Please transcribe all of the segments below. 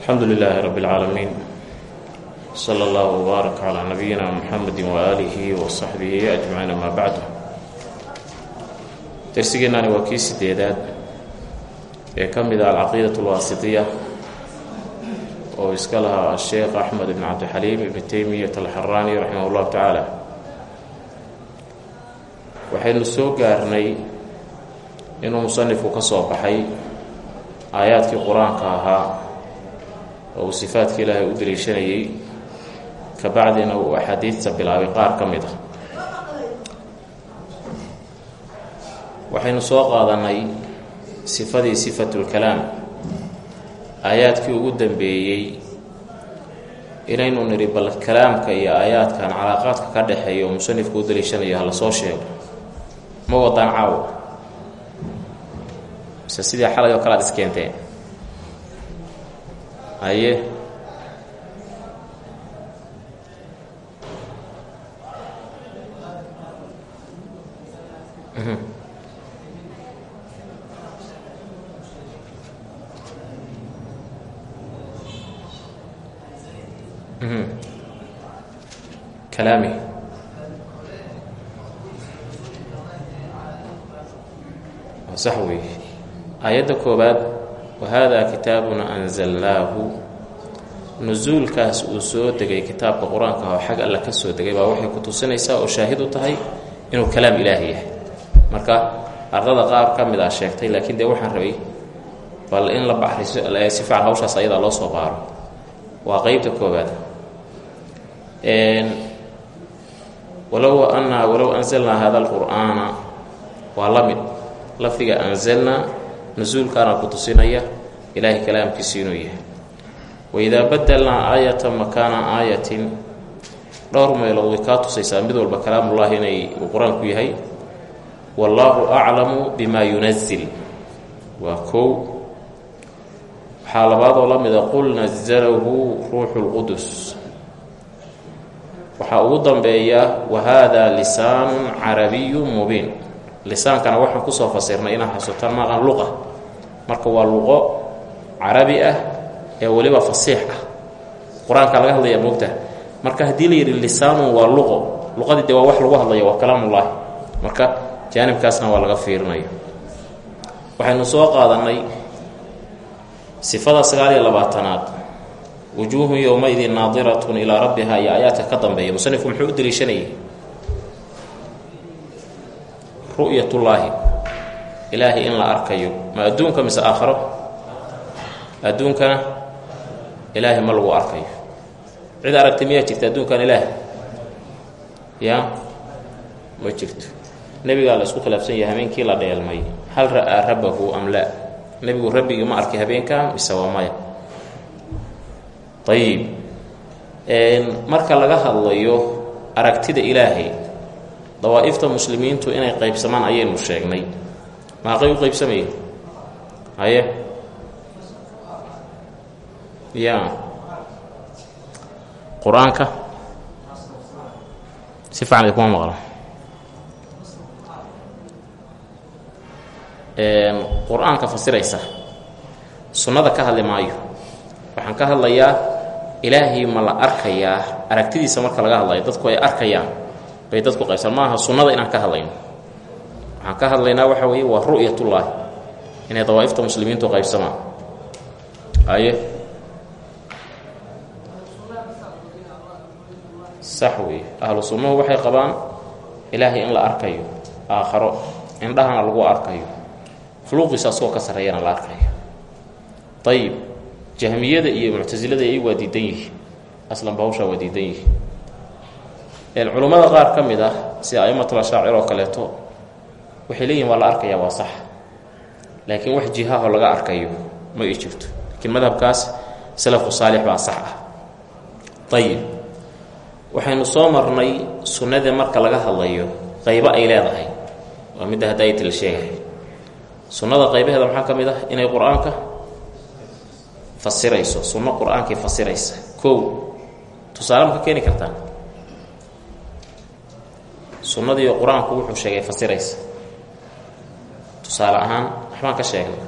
alxamdu lilaahi rabi اlcaalamiin sala allahu wbaarak calaa nabiyina muxamedi waaalihi wa saxbihi ajmaciin amaa bacdu darsigeennaani waa kii sideedaad ee ka mid ah alcaqiidat alwaasitiya oo iska lahaa asheekh axmed ibn cabdixaliim ibn teymiyat alxaraani raximah اllahu tacaala waxaynu soo gaarnay inuu musanifku ka soo baxay aayaadkii qur'aanka ahaa oo uu ilaahay u daliishanayay ka bacdina uu axaadiidta bilaabay qaar ka mid ah. Waxaynu soo qaadanay sifadii sifatulkalaam aayaadkii ugu dambeeyey inaynu nidhi bal kalaamka iyo aayaadkan calaaqaadka ka dhexeeya oo musanifku u daliishanayo hala soo sheego. Ma wadaan caawo? Mise sidii xalay oo kale ad iskeenteen haye kalaami sax wey aayadda koobaad wahaadaa kitaabuna anzalnaahu nusuulkaas uu soo degay kitaabka qur'aanka oo xag alla ka soo degay baa waxay ku tusinaysaa oo shaahid u tahay inuu kalaam ilaahi yahay marka ardada qaar ka mid ah sheegtay laakiin dee waxaan rabay bal in la baxriso si fiican hawshaas ayadaa loo soo baaro waa qeybta koobaad walow anaa walow anzalnaa hada alqur'aana waa la mid lafdiga nusuulkaana ku tusinaya ilaahay kalaamkiisi inuu yahay. Waidaa badelnaa aayatan makaana aayatin dhowr meelood way kaa tusaysaa mid walba kalaamullaahi inay uu qur'aanku yahay wallaahu aclamu bima yunazil waa kow. Waxaa labaadoo la mida qul nazalahu ruuxu lqudus waxaa ugu dambeeya wahada lisaanun carabiyun mubiin. Lisaankana waxaan ku soo fasirnay inaan xasuutaan maaqan luqa marka waa luqo carabi ah ee weliba fasiix ah. Qur'aanka laga hadlaya moogta. Marka haddii la yidhi lisaanun waa luqo luqadii dee waa wax lagu hadlaya waa kalaamullaahi. Marka jaanibkaasna waa laga fiirinaya waxaynu soo qaadanay sifada sagaal iyo labaatanaad. Wujuuhun yowmaidin naadiratun ilaa rabbiha iyo aayaadka ka dambeeya. Musanifku muxuu ilaahay in la arkayo. Ma adduunka mise aakharo adduunkana ilaahay ma lagu arkayo. Cid aragtay miyaa jirta adduunkan ilaah ya? Ma jirto. Nebigaa la isku khilaafsan yahay habeenkii la dheelmay. Hal ra'aa rabbahu am laa? Nebigu rabbigii ma arkay habeenka mise waa maya? Ayib marka laga hadlayo aragtida ilaahay dawaa'ifta muslimiintu inay qaybsamaan ayaynu sheegnay maaqay u qaybsamaya haye ya qur'aanka si fiican kuma maqla qur'aanka fasiraysa sunnada ka hadli maayo waxaan ka hadlayaa ilaahay ma la arkayaa aragtidiisa marka laga hadlayo dadku ay arkayaan bay dadku qaybsan maaha. Sunnada inaan ka hadlayno waxaan ka hadlaynaa waxa weeye waa ru'yatullaahi. Inay dawaa'ifta muslimiintu qaybsamaan. Aye sax weeye. Ahlu sunnuhu waxay qabaan ilaahay in la arkayo aakharo indhahana lagu arkayo. Khuluuqiisa asagoo ka sarreeyana la arkayo. Ayib jahmiyada iyo muctasilada iyagu waa diidan yihiin. Aslanba hawshaa waa diidan yihiin. Culummada qaar ka mid ah sida aimatul ashaacir oo kaleeto waxay leeyihiin waa la arkayaa waa sax. Laakiin wax jihaahoo laga arkayo ma ii jirto. Laakiin madhabkaas salafu saalix baa sax ah. Ayib waxaynu soo marnay sunnadii marka laga hadlayo qaybo ay leedahay. Waa midda hadda ay tila sheegahay sunnada qaybaheeda maxaa ka mid ah? Inay qur'aanka fasirayso sunno qur'aankay fasiraysa. Kow tusaale ma ka keeni kartaa? Sunnadiiyo qur'aanku wuxuu sheegay fasiraysa tusaale ahaan waxbaan ka sheegnay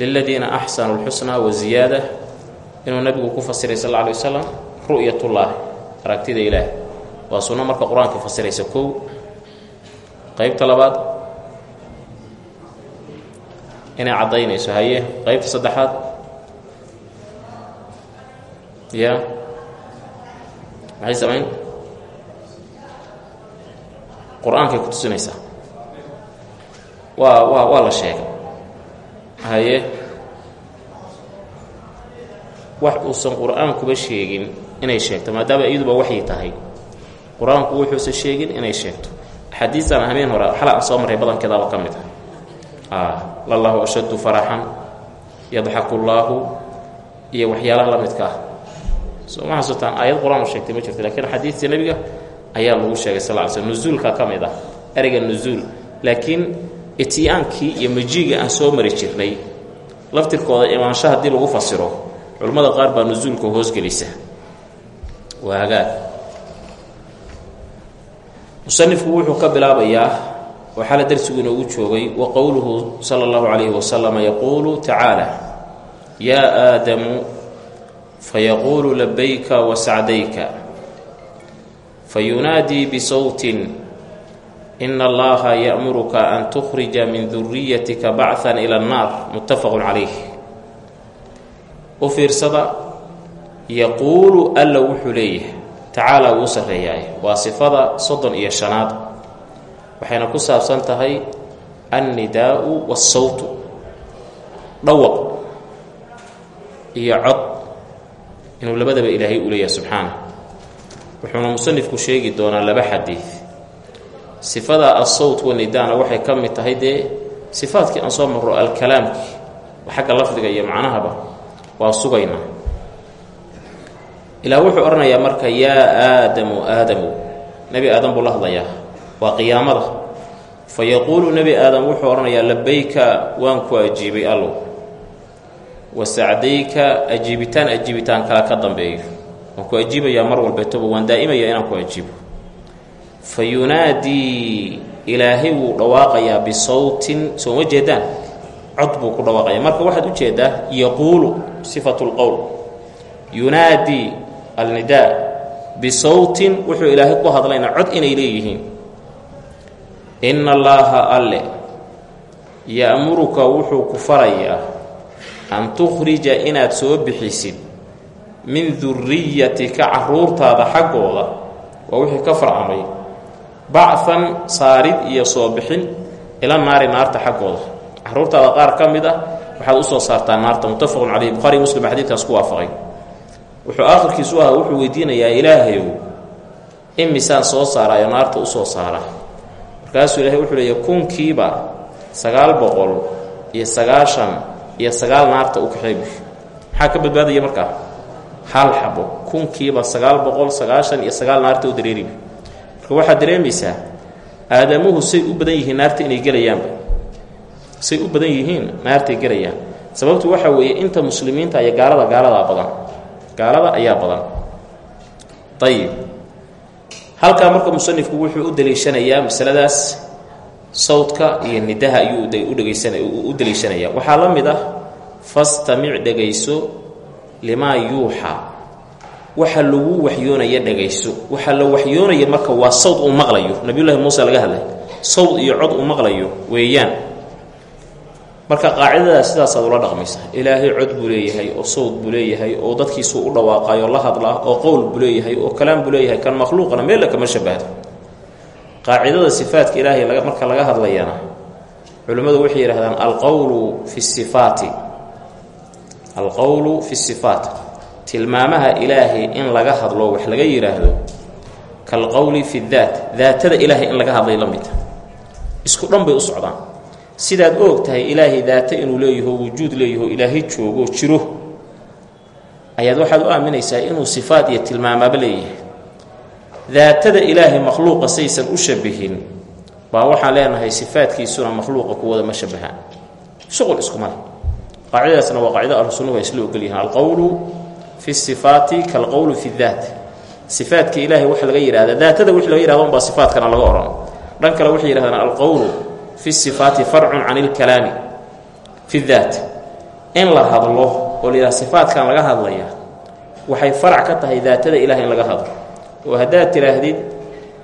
liladiina axsanuu lxusnaa wa ziyaada inuu nabigu ku fasiray sal alay wasalam ru'yatullaahi aragtida ilaah waa sunno marka qur'aanka fasiraysa kow. Qeybta labaad inay caddaynayso haye. Qeybta saddexaad ya. Maxay samayn qur'aankay ku tusinaysaa. Waa waa la sheegay. Haye. Wax uusan qur'aankuba sheegin inay sheegto maadaama iyaduba waxay tahay. Qur'aanku wuxuusan sheegin inay sheegto. Axaadiistan habeen hore xala soo marray badankeedaaba ka mid ah. Lallahu ashaddu faraxan yadxaku llaahu iyo waxyaalaha la midka ah. Soo ma xasuutaan aayad qur'aan sheegtay ma jirto lakiin xadiistii nebiga ayaa lagu sheegay sal ly slm nusuulka ka mid ah ereyga nusuul laakiin itiyaankii iyo majiiga aan soo mari jirnay laftirkooda imaansha haddii lagu fasiro culimmada qaar baa nusuulka hoosgelisa waa hagaag. Musanifku wuxuu ka bilaabayaa waxaala darsigu inoogu joogay wa qowluhu sala allahu calayhi wasalama yaquulu tacaala yaa aadamu fayaquulu labayka wasacdayka fayunaadii bisawtin ina allaha ya'muruka an tukhrija min duriyatika bacan ila annaar muttafaqun calayh u fiirsada yaquulu alla wuxuu leeyahay tacaala wuu sarreeyaay waa sifada soddon iyo shanaad. Waxayna ku saabsan tahay annidaa'u waasawtu dhawaq iyo cod. Inuu labadaba ilaahay u leeyahay subxaana wuxuuna musanifku sheegi doonaa laba xadiid. Sifada asawt wanidaana waxay ka mid tahay dee sifaadkii aan soo marro alkalaamkii. Xagga lafdiga iyo macnahaba waa sugaynaa ilaa wuxuu odhanayaa marka yaa aadamu aadamu. Nebi aadam buu la hadlayaa. Waa qiyaamada. Fa yaquulu nebi aadam wuxuu odhanayaa labayka waan ku ajiibay allow wa sacdayka ajiibitaan ajiibitaan kala ka dambeeyo waan ku ajiibayaa mar walbeetoba waan daa'imayaa inaan ku ajiibo fa yunaadii ilaahay wuu dhawaaqayaa bisawtin soo ma jeedaan? Cod buu ku dhawaaqaya marka waxaad u jeedaa yaquulu sifatu lqowl yunaadii alnidaa bisawtin wuxuu ilaahay ku hadlayna cod inay leeyihiin. Ina allaaha alle ya'muruka wuxuu ku farayaa an tukhrija inaad soo bixisid min duriyatika caruurtaada xaggooda waa wixii ka farcamay bacan saarid iyo soo bixin ila naari naarta xaggooda. Caruurtaada qaar ka mid ah waxaad u soo saartaa naarta muttafaqun caleyh buhari muslim xadiidkaas ku waafaqay. Wuxuu aakhirkiisu ahaa wuxuu weydiinayaa ilaahayow imisaan soo saaraayo naarta u soo saara. Markaasuu ilahay wuxuu leeya kunkiiba sagaal boqol iyo sagaashan iyo sagaal naarta u kaxeebi. Maxaa ka badbaadaya markaa hal xabo kunkiiba sagaal boqol sagaashan iyo sagaal naarta u dareeribi marka waxaad dareemaysaa aadamuhu say u badan yihiin naarta inay gelayaanba say u badan yihiin naartay gelayaan. Sababtu waxaa weeye inta muslimiinta iyo gaalada gaaladaa badan. Gaalada ayaa badan. Ayib halkaa marka musanifku wuxuu u daliishanayaa masaladaas sawdka iyo nidaha ayuu u daliishanayaa. Waxaa la mid ah fastamic dhegayso limaa yuuxaa waxa lagu waxyoonaya dhegayso waxa la waxyoonaya marka waa sawd uu maqlayo. Nabiyullaahi muuse laga hadlay sawd iyo cod uu maqlayo weeyaan. Marka qaacidadaas sidaasaad ula dhaqmaysa ilaahay cod buu leeyahay oo sawd buu leeyahay oo dadkiisuu u dhawaaqayo la hadlaa oo qowl buu leeyahay oo kalaam buu leeyahay kan makhluuqana meella kama shabahdo qaacidada sifaadka ilaahay marka laga hadlayana culimmadu waxay yidhahdaan alqowlu fi sifaati alqowlu fi sifaat tilmaamaha ilaahay in laga hadlo wax laga yidhaahdo kalqowli fi daat daatada ilaahay in laga hadlay la midta isku dhan bay u socdaan. Sidaad og tahay ilaahay daata inuu leeyaho wujuud leeyaho ilaahay joogo jiro ayaad waxaad u aaminaysaa inuu sifaad iyo tilmaamaaba leeyahay. Daatada ilaahay makhluuqa saysan u shabihin baa waxaan leenahay sifaadkiisuna makhluuqa kuwada ma shabahaan. Shuqul iskuma leh qaacidadaasna waa qaacida ahlusunnuhu isla ogolyihiin alqowlu fi sifaati kalqowlu fi daat sifaadka ilaahay waxa laga yidhahda daatada wix laga yihahdo unbaa sifaadkana laga odhan dhan kale waxay yidhahdaan alqowlu fi sifaati farcun can ilkalaami fi daat in la hadlo oo la yidhaha sifaadkan laga hadlaya waxay farac ka tahay daatada ilahay laga hadlo. Oo haddaad tidhaahdid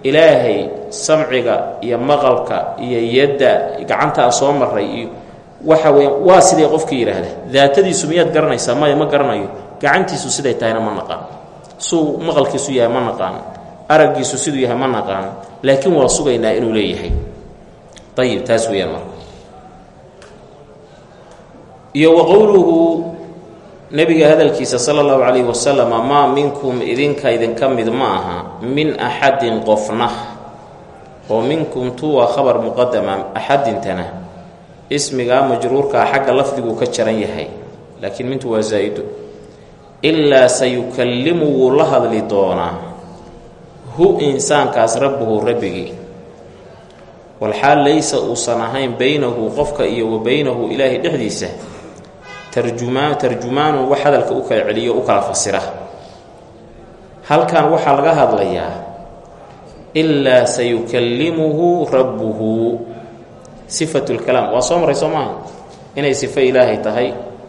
ilaahay samciga iyo maqalka iyo yadda gacantaa soo maray iyo waxa weya waa sidee qofkii yidhaahda daatadiisu miyaad garanaysaa? Maya ma garanayo. Gacantiisu siday tahayna ma naqaan. Suu maqalkiisu yahay ma naqaan. Araggiisu siduu yahay ma naqaan. Laakiin waa sugaynaa inuu leeyahay. Ayib taas weeyaan marka. Iyo wa qowluhu nebiga hadalkiisa sala allahu calayhi wasalama maa minkum idinka idinka mid ma aha min axadin qofna. Oo minkum tuwa khabar muqadama axadintana ismigaa majruurkaa xagga lafdiguu ka jaran yahay. Laakiin mintu waa zaa-ido ilaa sayukallimu wuu la hadli doonaa. Hu insaankaas rabbuhu rabbigii walxaal laysa uusan ahayn baynahu qofka iyo wa baynahu ilaahay dhexdiisa. Tarjumaa tarjumaanun wax hadalka u kala celiyo u kala fasira. Halkan waxaa laga hadlayaa. Ilaa sayukallimuhu rabbuhu sifatu lkalaam waa soo maray soo maaha? Inay sifo ilaahay tahay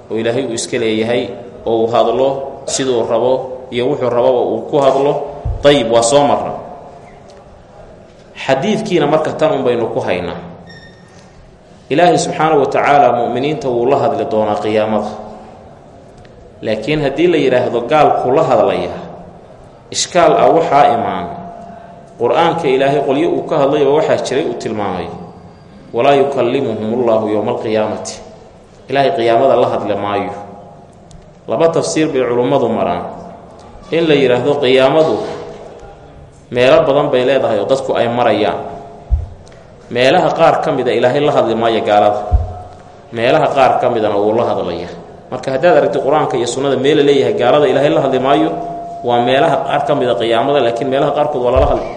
oo ilaahay uu iska leeyahay oo uu hadlo siduu rabo iyo wuxuu rababa uu ku hadlo. Dayib waa soo marra. Xadiidkiina marka tan un baynu ku haynaa. Ilaahay subxaana wa tacaala mu'miniinta wuu la hadli doonaa qiyaamada. Laakiin haddii la yidhaahdo gaalkuu la hadlaya ishkaal ah waxaa imaan. Qur'aanka ilaahay qolyo uu ka hadlay oo waxaa jiray uu tilmaamay walaa yukallimuhum ullahu yowma alqiyaamati ilaahay qiyaamada la hadli maayo. Laba tafsiir bay culummadu maraan. In la yidhaahdo qiyaamadu meelo badan bay leedahay oo dadku ay marayaan. Meelaha qaar ka mida ilaahay la hadli maayo gaalada. Meelaha qaar ka midana wuu la hadlaya marka haddaad aragti qur'aanka iyo sunnada meela leeyahay gaalada ilaahay la hadli maayo waa meelaha qaar ka mida qiyaamada laakiin meelaha qaarkood waa lala hadli.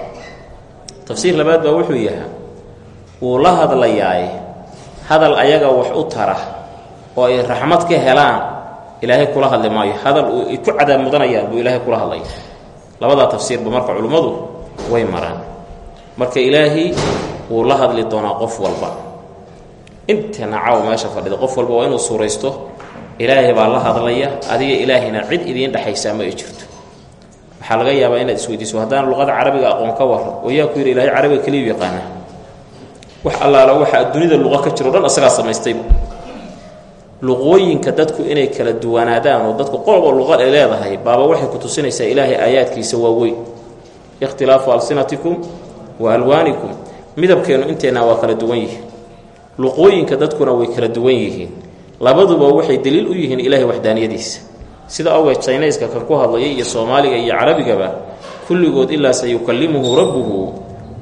Tafsiir labaad baa wuxuu yahaa wuu la hadlayaaye hadal ayaga wax u tara oo ay raxmad ka helaan ilaahay kula hadli maayo. Hadal ay ku cadaab mudanayaan buu ilaahay kula hadlaya labadaa tafsiirba marka culimmadu way maraan. Marka ilaahay wuu la hadli doonaa qof walba. Intana caaw meesha fadhida qof walba waa inuu suuraysto ilaahay baa la hadlaya adiga ilaahayna cid idiin dhexaysaa ma ay jirto. Waxaa laga yaabaa inaad isweydiiso haddaan luqada carabiga aqoon ka warran oo yaa ku yidhi ilahay carabiga keliyu yaqaana wax allaala waxa dunida luqa ka jiro dhan asagaa samaystayba luqooyinka dadku inay kala duwanaadaan oo dadku qolba luqa ay leedahay baaba waxay ku tusinaysaa ilaahay aayaadkiisa waa weyn ikhtilaafu alsinatikum wa alwaanikum. Midabkeennu inteennaa waa kala duwan yihiin. Luqooyinka dadkuna way kala duwan yihiin. Labaduba waxay daliil u yihiin ilaahay waxdaaniyadiisa. Sida awgeed jinayska kan ku hadlaya iyo soomaaliga iyo carabigaba kulligood ilaa sayukallimuhu rabbuhu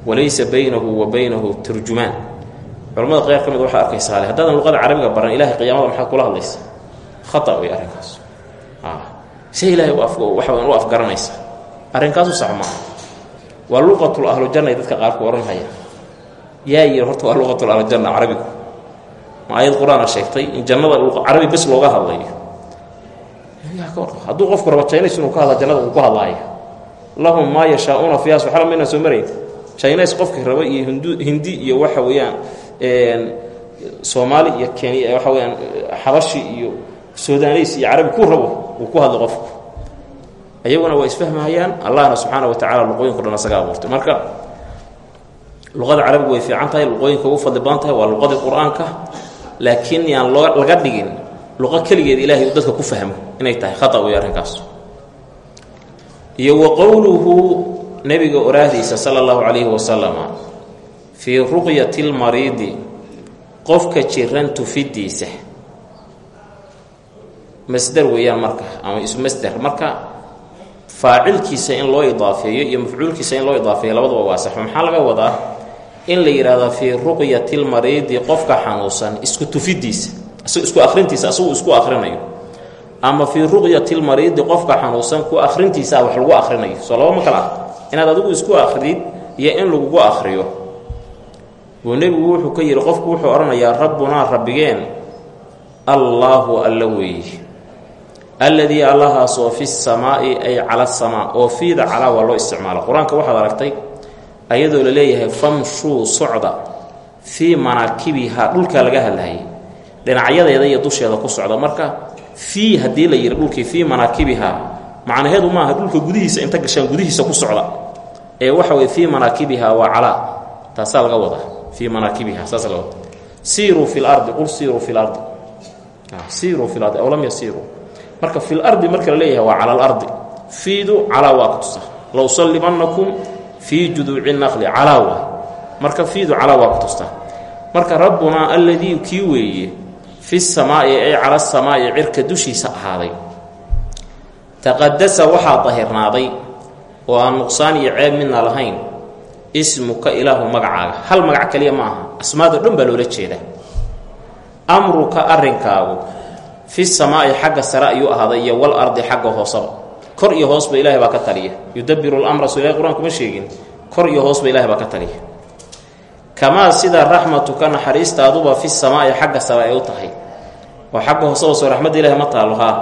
walaysa baynahu wa baynahu turjumaan. Culamada qeyr ka mid waxaa arkaysaa le luqada carabiga baran ilahay qiyaamada maxaad kula hadlaysa? Khata wey arrinkaas. Se ilaahay waxa u afgaranaysa. Arrinkaasu sax maaha. Waa luqatul ahlujanna ay dadka qaarku odhanhaya yaa yiri horta waa luqatul ahlujanna carabigu. Ma ayad qur'aana sheegtay in jannada carabi bes looga hadlayo. Hadduu qofku rabo jaynays inuu ka hadla jannada uu ku hadlaayo. Lahum maa yashaa-uuna fiiha subxana maynaan soo jaynays qofkii rabo iyo hindi iyo waxa weeyaan soomaali iyo kenya waxa weyaan xabashi iyo sudaneys iyo carabi ku rabo uu ku hadlo qofku. Ayaguna waa isfahmahayaan allahna subxaana wa tacala luqooyinko dhan asaga abuurtay. Marka luqada carabigu way fiican tahay luqooyinka ugu fadli badan tahay waa luqadii qur'aanka laakiin yaan loo laga dhigin luqo keligeed ilaahay uu dadka ku fahmo inay tahay khata wey arrinkaas. Iyo wa qowluhu nebiga oraahdiisa sala allahu calayhi wasalama fii ruqyati lmariidi qofka jiran tufidiisa masder weeyaan marka ama ismasder marka faacilkiisa in loo idaafeeyo iyo mafcuulkiisa in loo idaafeeyo labaduba waa sax. Maxaa laga wadaa in la yidhaahdo fii ruqyati lmariidi qofka xanuunsan isku tufidiisa isku akhrintiisa asagu isku akhrinayo. Ama fii ruqyati lmariidi qofka xanuunsan ku akhrintiisa wax lagu akhrinayo. Soo laba ma kala ah inaad adigu isku akridid iyo in lagugu akhriyo. Buu nebigu wuxuu ka yidhi qofku wuxuu odhanayaa rabbunaa rabbigeen allaahu alla weeye alladii allahaasoo fi samaa'i ay cala samaa oo fiida calaa waa loo isticmaalo qur'aanka waxaad aragtay ayadoo la leeyahay famshuu socda fii manaakibihaa. Dhulkaa laga hadlayay dhinacyadeeda iyo dusheeda ku socda. Marka fii haddii la yidhi dhulkii fii manaakibiha macnaheedu maaha dhulka gudihiisa inta gashaan gudihiisa ku socda ee waxa weye fii manaakibiha waa calaa. Taasaa laga wadaa. Fii manaakibiha saasa laga wada siiruu fi lardi qul siiruu fi lardi siiruu fi lardi marka fi lardi marka la leeyahay waa cala alardi fiidu calaa waa ka tusa lausallibannakum fii juduuci naqli marka fiidu calaa waa marka rabbunaa alladii kii fi samaa'i ay cala samaa'i cirka dushiisa ahaaday. Taqadasa waxaa dahirnaaday oo aan nuqsaan iyo ceeb midna lahayn ismuka ilaahu magacaaga. Hal magac kaliya ma aha. Asmaado dhan baa loola jeeda amruka arrinkaagu fi samaa'i xagga sare ayuu ahaaday iyo wal ardi xagga hoosaba kor iyo hoosba ilaahay baa ka taliya. Yudabiru lamra soo ilahay qur'aan kuma sheegin. Kor iyo hoosba ilahay baa ka taliya. Kamaa sida raxmatuka naxariistaaduba fi samaa'i xagga sare ay u tahay. Oo xagga hooseba soo raxmadda ilahay ma taalo haa.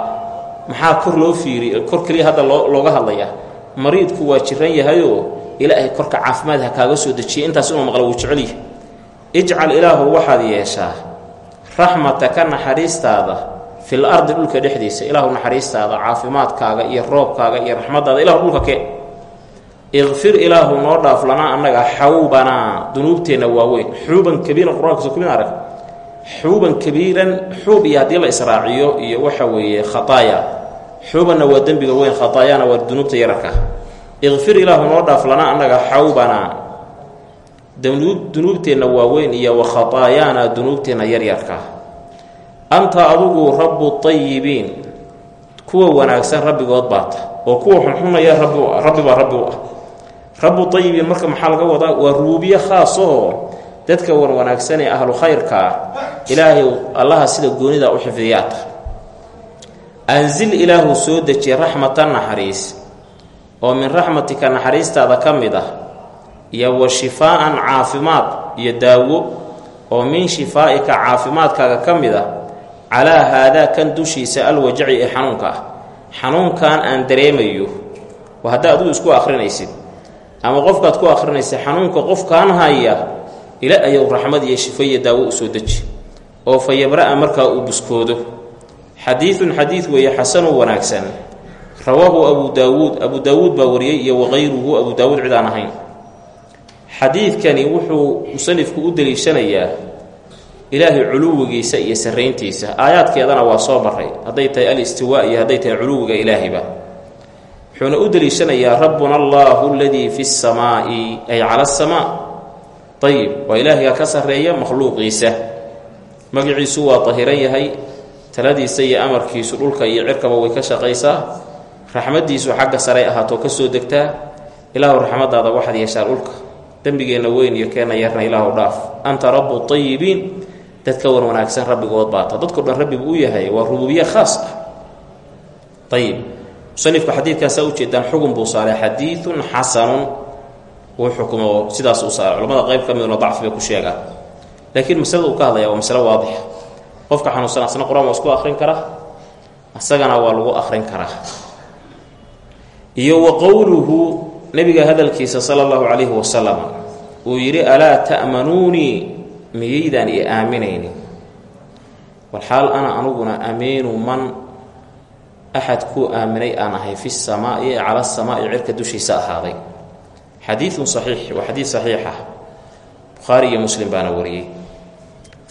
Maxaa kor loo fiiri kor keliya hadda loo looga hadlayaa mariidku waa jiran yahayoo ilaahay korka caafimaad ha kaaga soo dejiya intaas inuu maqlo wuu jecel yahay. Ijcal ilaahu waxaad yeeshaa raxmataka naxariistaada fil ardi dhulka dhexdiisa ilaahu naxariistaada caafimaadkaaga iyo roobkaaga iyo raxmaddaada ilahu dhulka kee. Ikfir ilaahu noo dhaaf lanaa annaga xawbanaa dunuubteenna waaweyn xuuban kabiiran qur'aanka soo kumid arag. Xuuban kabiiran xuub iyo haddii la israaciyo iyo waxa weeye khataaya xuubanna waa dembiga weyn khataayana waa dunuubta yararka. Ikfir ilaahu noo dhaaf lanaa annaga xawbanaa dunuubteenna waaweyn iyo wa khataayaana dunuubteenna yaryarka anta adugu rabbu ayibiin kuwa wanaagsan rabbigood baata oo kuwa xunxunaya rabbi baa rabbi u ah. Rabbu ayibiin marka maxaa laga wadaa? Waa ruubiye khaasoo dadka wan wanaagsan ee ahlu khayrka ah ilaahay allaha sida goonida u xifdiyaata anzil ilaahu soo dejiye raxmatan naxariis oo min raxmatika naxariistaada ka mid ah iyo wa shifaa'an caafimaad iyo daawo oo min shifaa'ika caafimaadkaaga ka mid ah calaa haadaa kan dushiisa alwajaci ee xanuunka ah. Xanuunkan aan dareemayo waa haddaa adigu isku akhrinaysid ama qofkaad ku akhrinaysid xanuunka qofkaan haya ila ayow raxmad iyo shifo iyo daawo u soo deji oo fa yabra-a markaa uu buskoodo xadiidun xadiid weeye xasanu wanaagsan. Rawaahu abu daawuud abu daawuud baa wariyey iyo waqayruhu abu daawuud cid aan ahayn. Xadiidkani wuxuu musanifku u deliishanayaa ilaahay culuwigiisa iyo sarrayntiisa. Aayaadkeedana waa soo maray hadday tahay alistiwaa iyo hadday tahay culuwiga ilaahiba. Wuxuuna u deliishanayaa rabbuna allahu aladii fi samaa'i ay cala asamaa ayib waa ilaahiga ka sarreeya makhluuqiisa. Magaciisu waa dahiran yahay taladiisa iyo amarkiisu dhulka iyo cirkaba way ka shaqaysaa. Raxmaddiisu xagga saray ahaatoo ka soo degtaa. Ilaahu raxmaddaada waxaad yeeshaa dhulka. Dembigeenna weyn iyo keenna yarna ilaahu dhaaf. Anta rabbu ayibiin dadka wan wanaagsan rabbigood baata. Dadkao dhan rabbigu u yahay waa rububiye khaas ah. Ayib musanifku xadiidkaasaa ujeedaan xugun buu saaray. Xadiidun xasanun. Uu xukumo sidaas u saaray. Culamada qayb ka miduna dacfi bay ku sheegaan. Laakiin masalada uu ka hadlaya waa masalo waadixa qofka xanuunsan asna qur'aan waa isku akhrin karaa isagana waa lagu akhrin karaa iyo wa qowluhu nebiga hadalkiisa sala allahu calayhi wasalam uu yidhi alaa ta'manuunii miyaydaan i aaminaynin walxaal ana anuguna amiinu man axad kuu aaminay aan ahay fi samaa'i cala samaa'i cirka dushiisa ahaaday. Xadiidun saxiix waa xadiid saxiixa bukhaari iyo muslim baana wariyey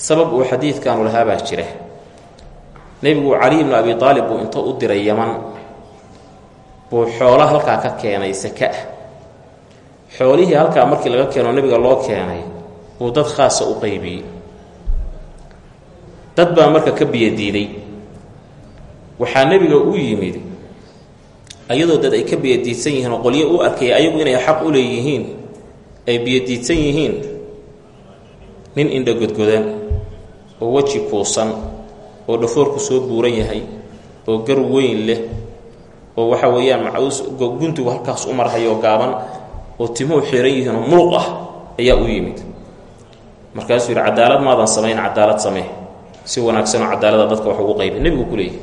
sabab uu xadiidkaanu lahaa baa jira. Nebigu cali ibnu abi aalib buu inta u diray yaman. Buu xoolo halkaa ka keenay saka. Ah xoolihii halkaa markii laga keeno nebiga loo keenay buu dad khaasa u qeybiyey dad baa marka ka biyadiiday waxaa nebiga u yimid ayadoo dad ay ka biyadiidsan yihiin oo qolyo u arkaya ayagu inay xaq u leeyihiin ay biyadiidsan yihiin nin indha godgodan oo weji kuusan oo dhafoorku soo buuran yahay oo gar weyn leh oo waxa weeyaan macaus guntigu halkaas u marhayo gaaban oo timuhu xiran yihiin oo muluq ah ayaa u yimid. Markaasuu yidhi cadaalad maadan samayn cadaalad samee. Si wanaagsanoo cadaalada dadka wax ugu qayba nebigu ku leeyahy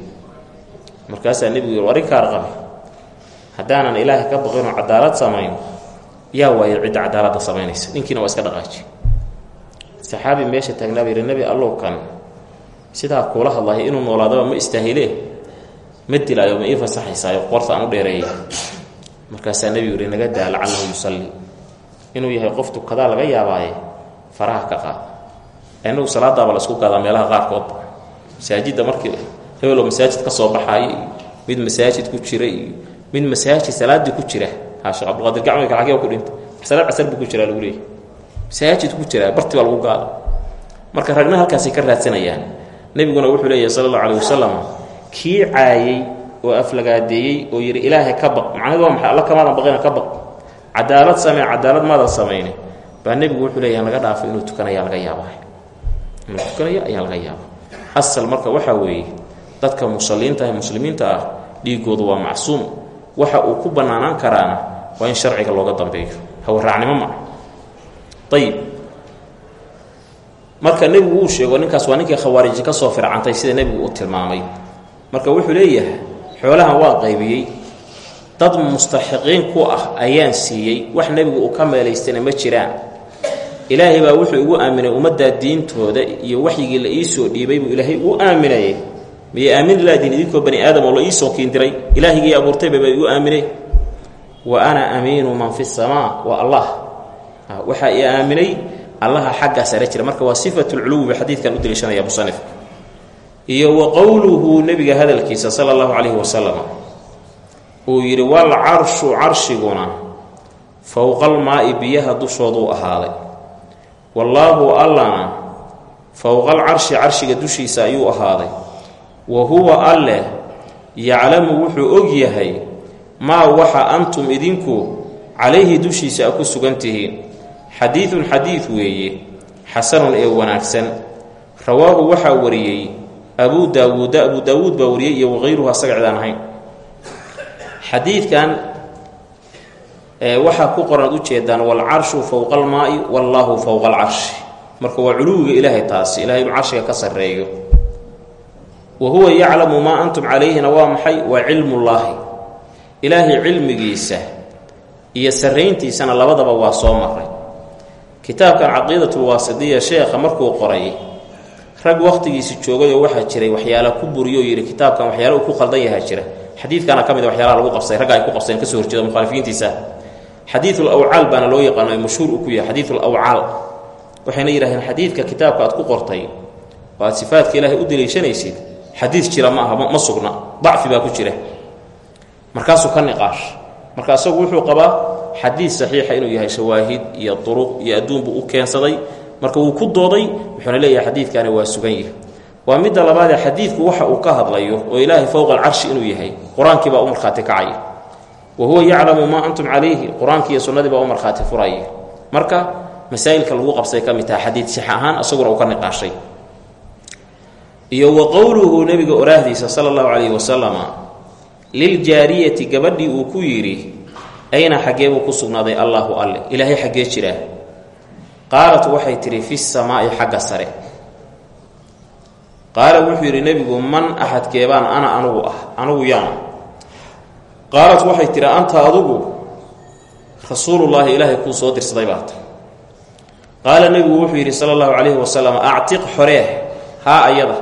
markaasaa nebigu yidhi arrinkaar qabe haddaanan ilaahay ka baqinoo cadaalad samayn yaa waaye cidda cadaaladda samaynaysa. Ninkiina waa iska dhaqaaji saxaabi meesha taagnaa ba yidhi nebi allow kan sidaa kuula hadlaya inuu noolaadaba ma istaahile? Ma dilaayo ma ii fasaxaysaayo? Qorta aan u dheereeya markaasaa nebigu yihi naga daa lacalahu yusalli. Inuu yahay qof tukadaa laga yaabaaye faraha ka qaad. Inagu salaadaaba la isku gaadaa meelaha qaarkoodba masaajidda markii hebeloo masaajid ka soo baxaayo mid masaajid ku jira iyo mid masaajid salaaddii ku jira. Ha sheekh abdiqaadir gacmiga xagee ku dhinta salaad casar buu ku jiraa lagu leeyahy masaajid ku jiraa barti baa lagu gaada marka ragna halkaasay ka raadsanayaan nebiguna wuxuu leeyahy sala allahu alayh wasalam kii caayey oo aflagaadeeyey oo yidhi ilaahay ka baq macnahedu waa maxay? Alla kamaadan baqina ka baq. Cadaalad samee cadaalad maadan samayne. Baa nebigu wuxuu leeyahay laga dhaafo inuu tukanayaa laga yaabaa. Inuu tukanayo ayaa laga yaaba asal marka waxaa weeye dadka musalliinta ah muslimiinta ah dhiigoodu waa macsuum. Waxa uu ku bannaanaan karaana waa in sharciga looga dambeeyo. Hawaraacnimo ma ayib marka nebigu uu sheego ninkaas waa ninkii khawaariji ka soo fircantay sida nebigu uu tilmaamay. Marka wuxuu leeyahay xoolahan waa qaybiyey. Dad mustaxiqiin ku ah ayaan siiyey. Wax nebigu uu ka meelaystana ma jiraan. Ilaahay baa wuxuu igu aaminay ummaddaa diintooda iyo waxyigii la iisoo dhiibay buu ilaahay u aaminayay miyay aamin laadiin idinkoo bani aadam oo la iisoo kiindiray? Ilaahigii abuurtayba baa igu aaminay. Wa ana amiinu man fi samaa waa allah waxaa i aaminay allaha xaggaa sare jira. Marka waa sifatulculuwi ba xadiidkan u daliishanaya musanifka iyo wa qowluhu nebiga hadalkiisa sala allahu calayhi wasalam uu yidhi wal carshu carshiguna fowqalmaa'i biyaha dushooduu ahaaday. Wallaahu allana fowqal carshi carshiga dushiisa ayuu ahaaday. Wa huwa alleh yaclamu wuxuu og yahay maa waxa antum idinku calayhi dushiisa a ku sugan tihiin xadiidun xadiid weeye xasanun ee wanaagsan. Rawaahu waxaa wariyey abuu daawuuda abuu daawuud baa wariyey iyo waqayruhu asaga cidaan ahayn. Xadiidkan waxaa ku qoran ad ujeedaan walcarshu fowqa almaa'i wallaahu fowqa alcarshi marka waa culuwiga ilaahay taasi ilahay inuu carshiga ka sarreeyo. Wa huwa yaclamu maa antum calayhina waa maxay? Waa cilmullaahi. Ilaahay cilmigiisa iyo sarrayntiisana labadaba waa soo maray kitaabkan caqiidatulwaasitiya sheekha markuu qoray rag wakhtigiisi joogayoo waxaa jiray waxyaala ku buriyoo yidhi kitaabkan waxyaala uu ku khaldan yahaa jira. Xadiidkaana ka mid a waxyaalaha lagu qabsay ragga ay ku qabsadeen ka soo horjeeda mukhaalifiintiisa xadiidul awcaal baana loo yaqaano ee mashhuur uu ku yahay xadiidul awcaal. Waxayna yidhahdeen xadiidka kitaabka aad ku qortay oo aad sifaadka ilaahay u daliishanaysid xadiid jira ma aha ma sugna dacfi baa ku jira. Markaasuu ka niqaash marka asagu wuxuu qabaa xadiid saxiixa inuu yahay shawaahid iyo duruq iyo adduunbuu u keensaday. Marka wuu ku dooday wuxuuna leeyahay xadiidkani waa sugan yahay. Waa midda labaadee xadiidku waxa uu ka hadlayo oo ilaahay fowqa alcarshi inuu yahay. Qur'aankii baa u markhaati kacaya. Wa huwa yaclamu maa antum calayhi qur'aankii iyo sunnadii baa u markhaati furaya. Marka masaa'ilka lagu qabsay ka mid taha xadiid six ahaan uu ka niqaashay. Iyo wa qowluhu nebiga oraahdiisa sala allahu calayhi wasalama liljaariyati gabadhii uu ku yidhi ayna xaggee ku sugnaaday allaahu alle. Ilaahay xaggee jiraa qaalat waxay tidhi fi samaa'i xagga sare. Qaala wuxuu yidhi nebigu man axadkeebaan ana anugu ah anugu yaana. Qaalat waxay tidhi anta adugu rasuulullaahi ilaahay kuu soo dirsaday baata qaala nebigu wuxuu yidhi sala allahu calayhi wasalam actiq xoreeh haa ayada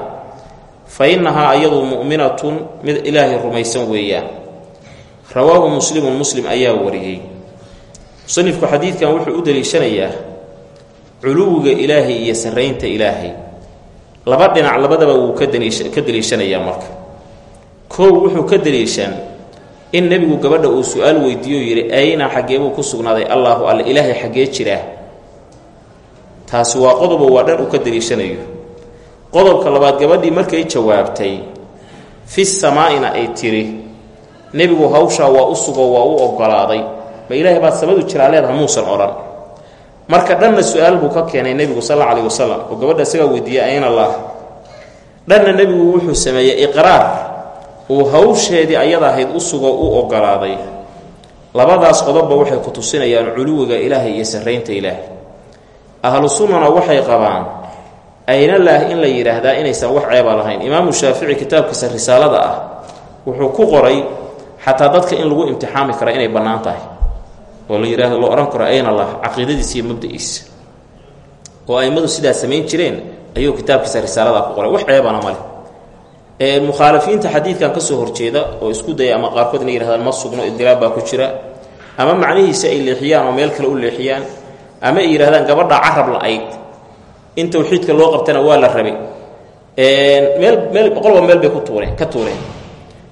fa innahaa ayadu mu'minatun mid ilaahay rumaysan weeyaan rawaahu muslimun muslim ayaa wariyey. Musanifku xadiidkan wuxuu u daliishanayaa culuwiga ilaahay iyo sarraynta ilaahay. Laba dhinac labadaba wuu ka daliishanayaa marka. Koow wuxuu ka daliishan in nebigu gabadha uu su'aal weydiiyo yidhi ayna xaggeebuu ku sugnaaday? Allaahu alle ilaahay xaggee jiraa? Taasi waa qodobo waa dhan uu ka daliishanayo qodobka labaad gabadhii markay jawaabtay fi samaa'ina ay tidhi nebigu hawshaa waa u sugo waa u oggolaaday ma ilaahay baad samadu jiraa leedaha muusan odhan. Marka dhanna su'aal buu ka keenay nebigu sal alla alayh wasalam oo gabadha isagaa weydiiyey ayna allah dhanna nebigu wuxuu sameeyey iqraar. Uu hawsheedii ayada ahayd u u oggolaaday labadaas qodobba waxay ku tusinayaan culuwiga ilaahay iyo sarraynta ilaahay. Ahlu sunnana waxay qabaan ayna laah in la yidhaahdaa inaysan wax ceeba lahayn. Imaamu shaafici kitaabkiisa risaalada ah wuxuu ku qoray xataa dadka in lagu imtixaami kara inay bannaan tahay oo la yidhahdo loo odhan karo ayna lah caqiidadiisa iyo mabda-iisa oo a'immadu sidaa samayn jireen ayuu kitaabkiisa risaalada ku qoray. Wax ceebana male mukhaalafiinta xadiidkan ka soo horjeeda oo isku daya ama qaarkood inay yihahdaan ma sugno idiraab baa ku jira. Ama macnihiisa ay leexiyaan oo meel kale u leexiyaan ama ay yidhahdaan gabadha carab la-ayd in tawxiidka loo qabtana waa la rabay. Meel meel boqolba meel bay ku tuureen ka tuureen.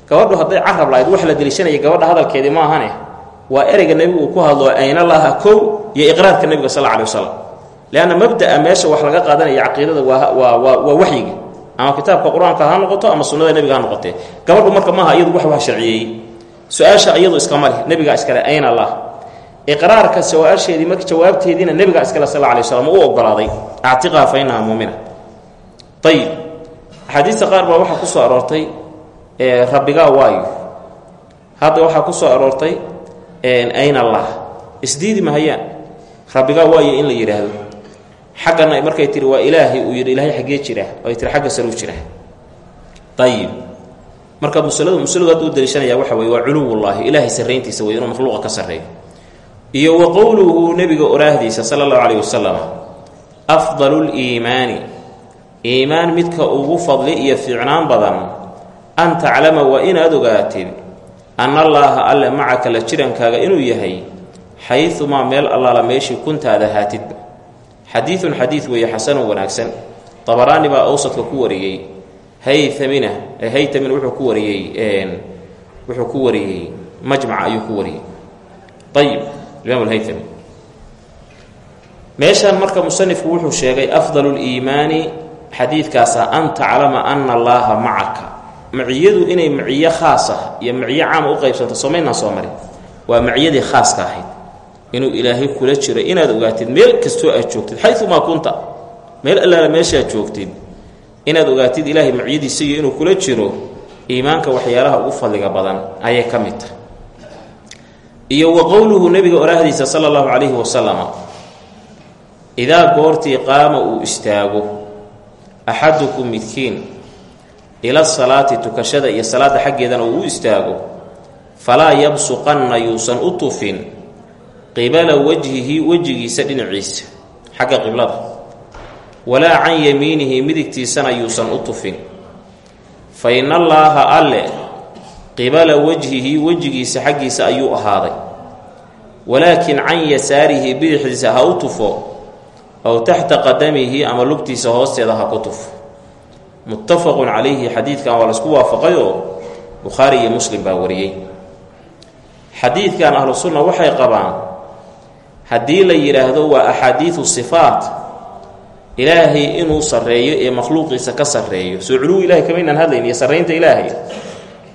Gabadhu hadday carab la-ayd wax la deliishanaya gabadha hadalkeedii maahane waa ereyga nebigu uu ku hadlo ayna laha kow? iyo iqraarka nebiga sal alay wasalam leanna mabda'a meesha wax laga qaadanaya caqiidada waa waa waa waa waxyiga ama kitaabka qur'aanka ha noqoto ama sunnada nebiga ha noqotee gabadhu marka maaha iyadu wax wax sharciyeeyey su'aasha iyadu iskama leh nebigaa iskale ayna lah iqraarka su'aasheedii marka jawaabteediina nebigaa iskale sal alay slam u ogolaaday actiqaha fa inaha muumina ayib qaar baa waxaa ku soo aroortay rabbigaa waayo. Hadda waxaa ku soo aroortay ayna lah. Isdiidi mahayaan rabbigaa waayo in la yidhaahdo. Xaggana markay tihi waa ilaahay uu yidhi ilaahay xaggee jira ay tihi xagga saruu jira ayib marka musladu musladu hadda u waxa weye waa culuwullaahi. Ilaahay sarrayntiisa wey inuu makhluuqa ka sarreeyo iyo wa qowluhu nebiga oraahdiisa sala allahu calayh wasalam afdalu liimaani. Iimaan midka ugu fadli iyo fiicnaan badan an taclama waa inaad ogaatid anna allaaha alle macaka la jirankaaga inuu yahay xayumaa meel allaala meeshii kuntaada haatidba xadiidun xadiid weeye xasanun wanaagsan. Dabaraani baa awsadka ku wariyey. Haytamina haytamin wuxuu ku wariyey wuxuu ku wariyey majmaca ayuu ku wariyey. Ayib imaam alhaytami meeshan marka musanifku wuxuu sheegay afdalu liimaani xadiidkaasa an taclama ana allaaha macaka. Maciyadu inay maciyo khaas ah iyo maciyo caama u qaybsanto soomaynaan soo marin. Waa maciyadii khaaska ahayd. Inuu ilaahay kula jiro inaad ogaatid meel kastoo aad joogtid xayumaa kunta meel allaala meeshaad joogtid inaad ogaatid ilaahay maciyadiisa iyo inuu kula jiro iimaanka waxyaalaha ugu fadliga badan ayay ka mid tahay iyo wa qowluhu nebiga oraahdiisa sala allahu calayhi wasalama idaa goortii qaama uu istaago axadukum midkiin ila salaati tukashada iyo salaadda xaggeedana uu u istaago falaa yabsuqanna yuusan u tufin qibala wajhihi wejigiisa dhinaciisa xagga qiblada walaa can yamiinihi midigtiisana yuusan u tufin. Fa ina allaaha alle qibala wajhihi wejigiisa xaggiisa ayuu ahaaday. Walaakin can yasaarihi bidixdiisa ha u tufo ow taxta qadamihi ama lugtiisa hoosteeda ha ku tufo muttafaqun calayhi xadiidkan waa la isku waafaqayoo bukhaari iyo muslim baa wariyey. Xadiidkan ahlu sunna waxay qabaan haddii la yidhaahdo waa axaadiidu sifaat ilaahay inuu sarreeyo ee makhluuqiisa ka sarreeyo. Soo culuw ilahay kamaynaan hadlayn iyo sarraynta ilaahay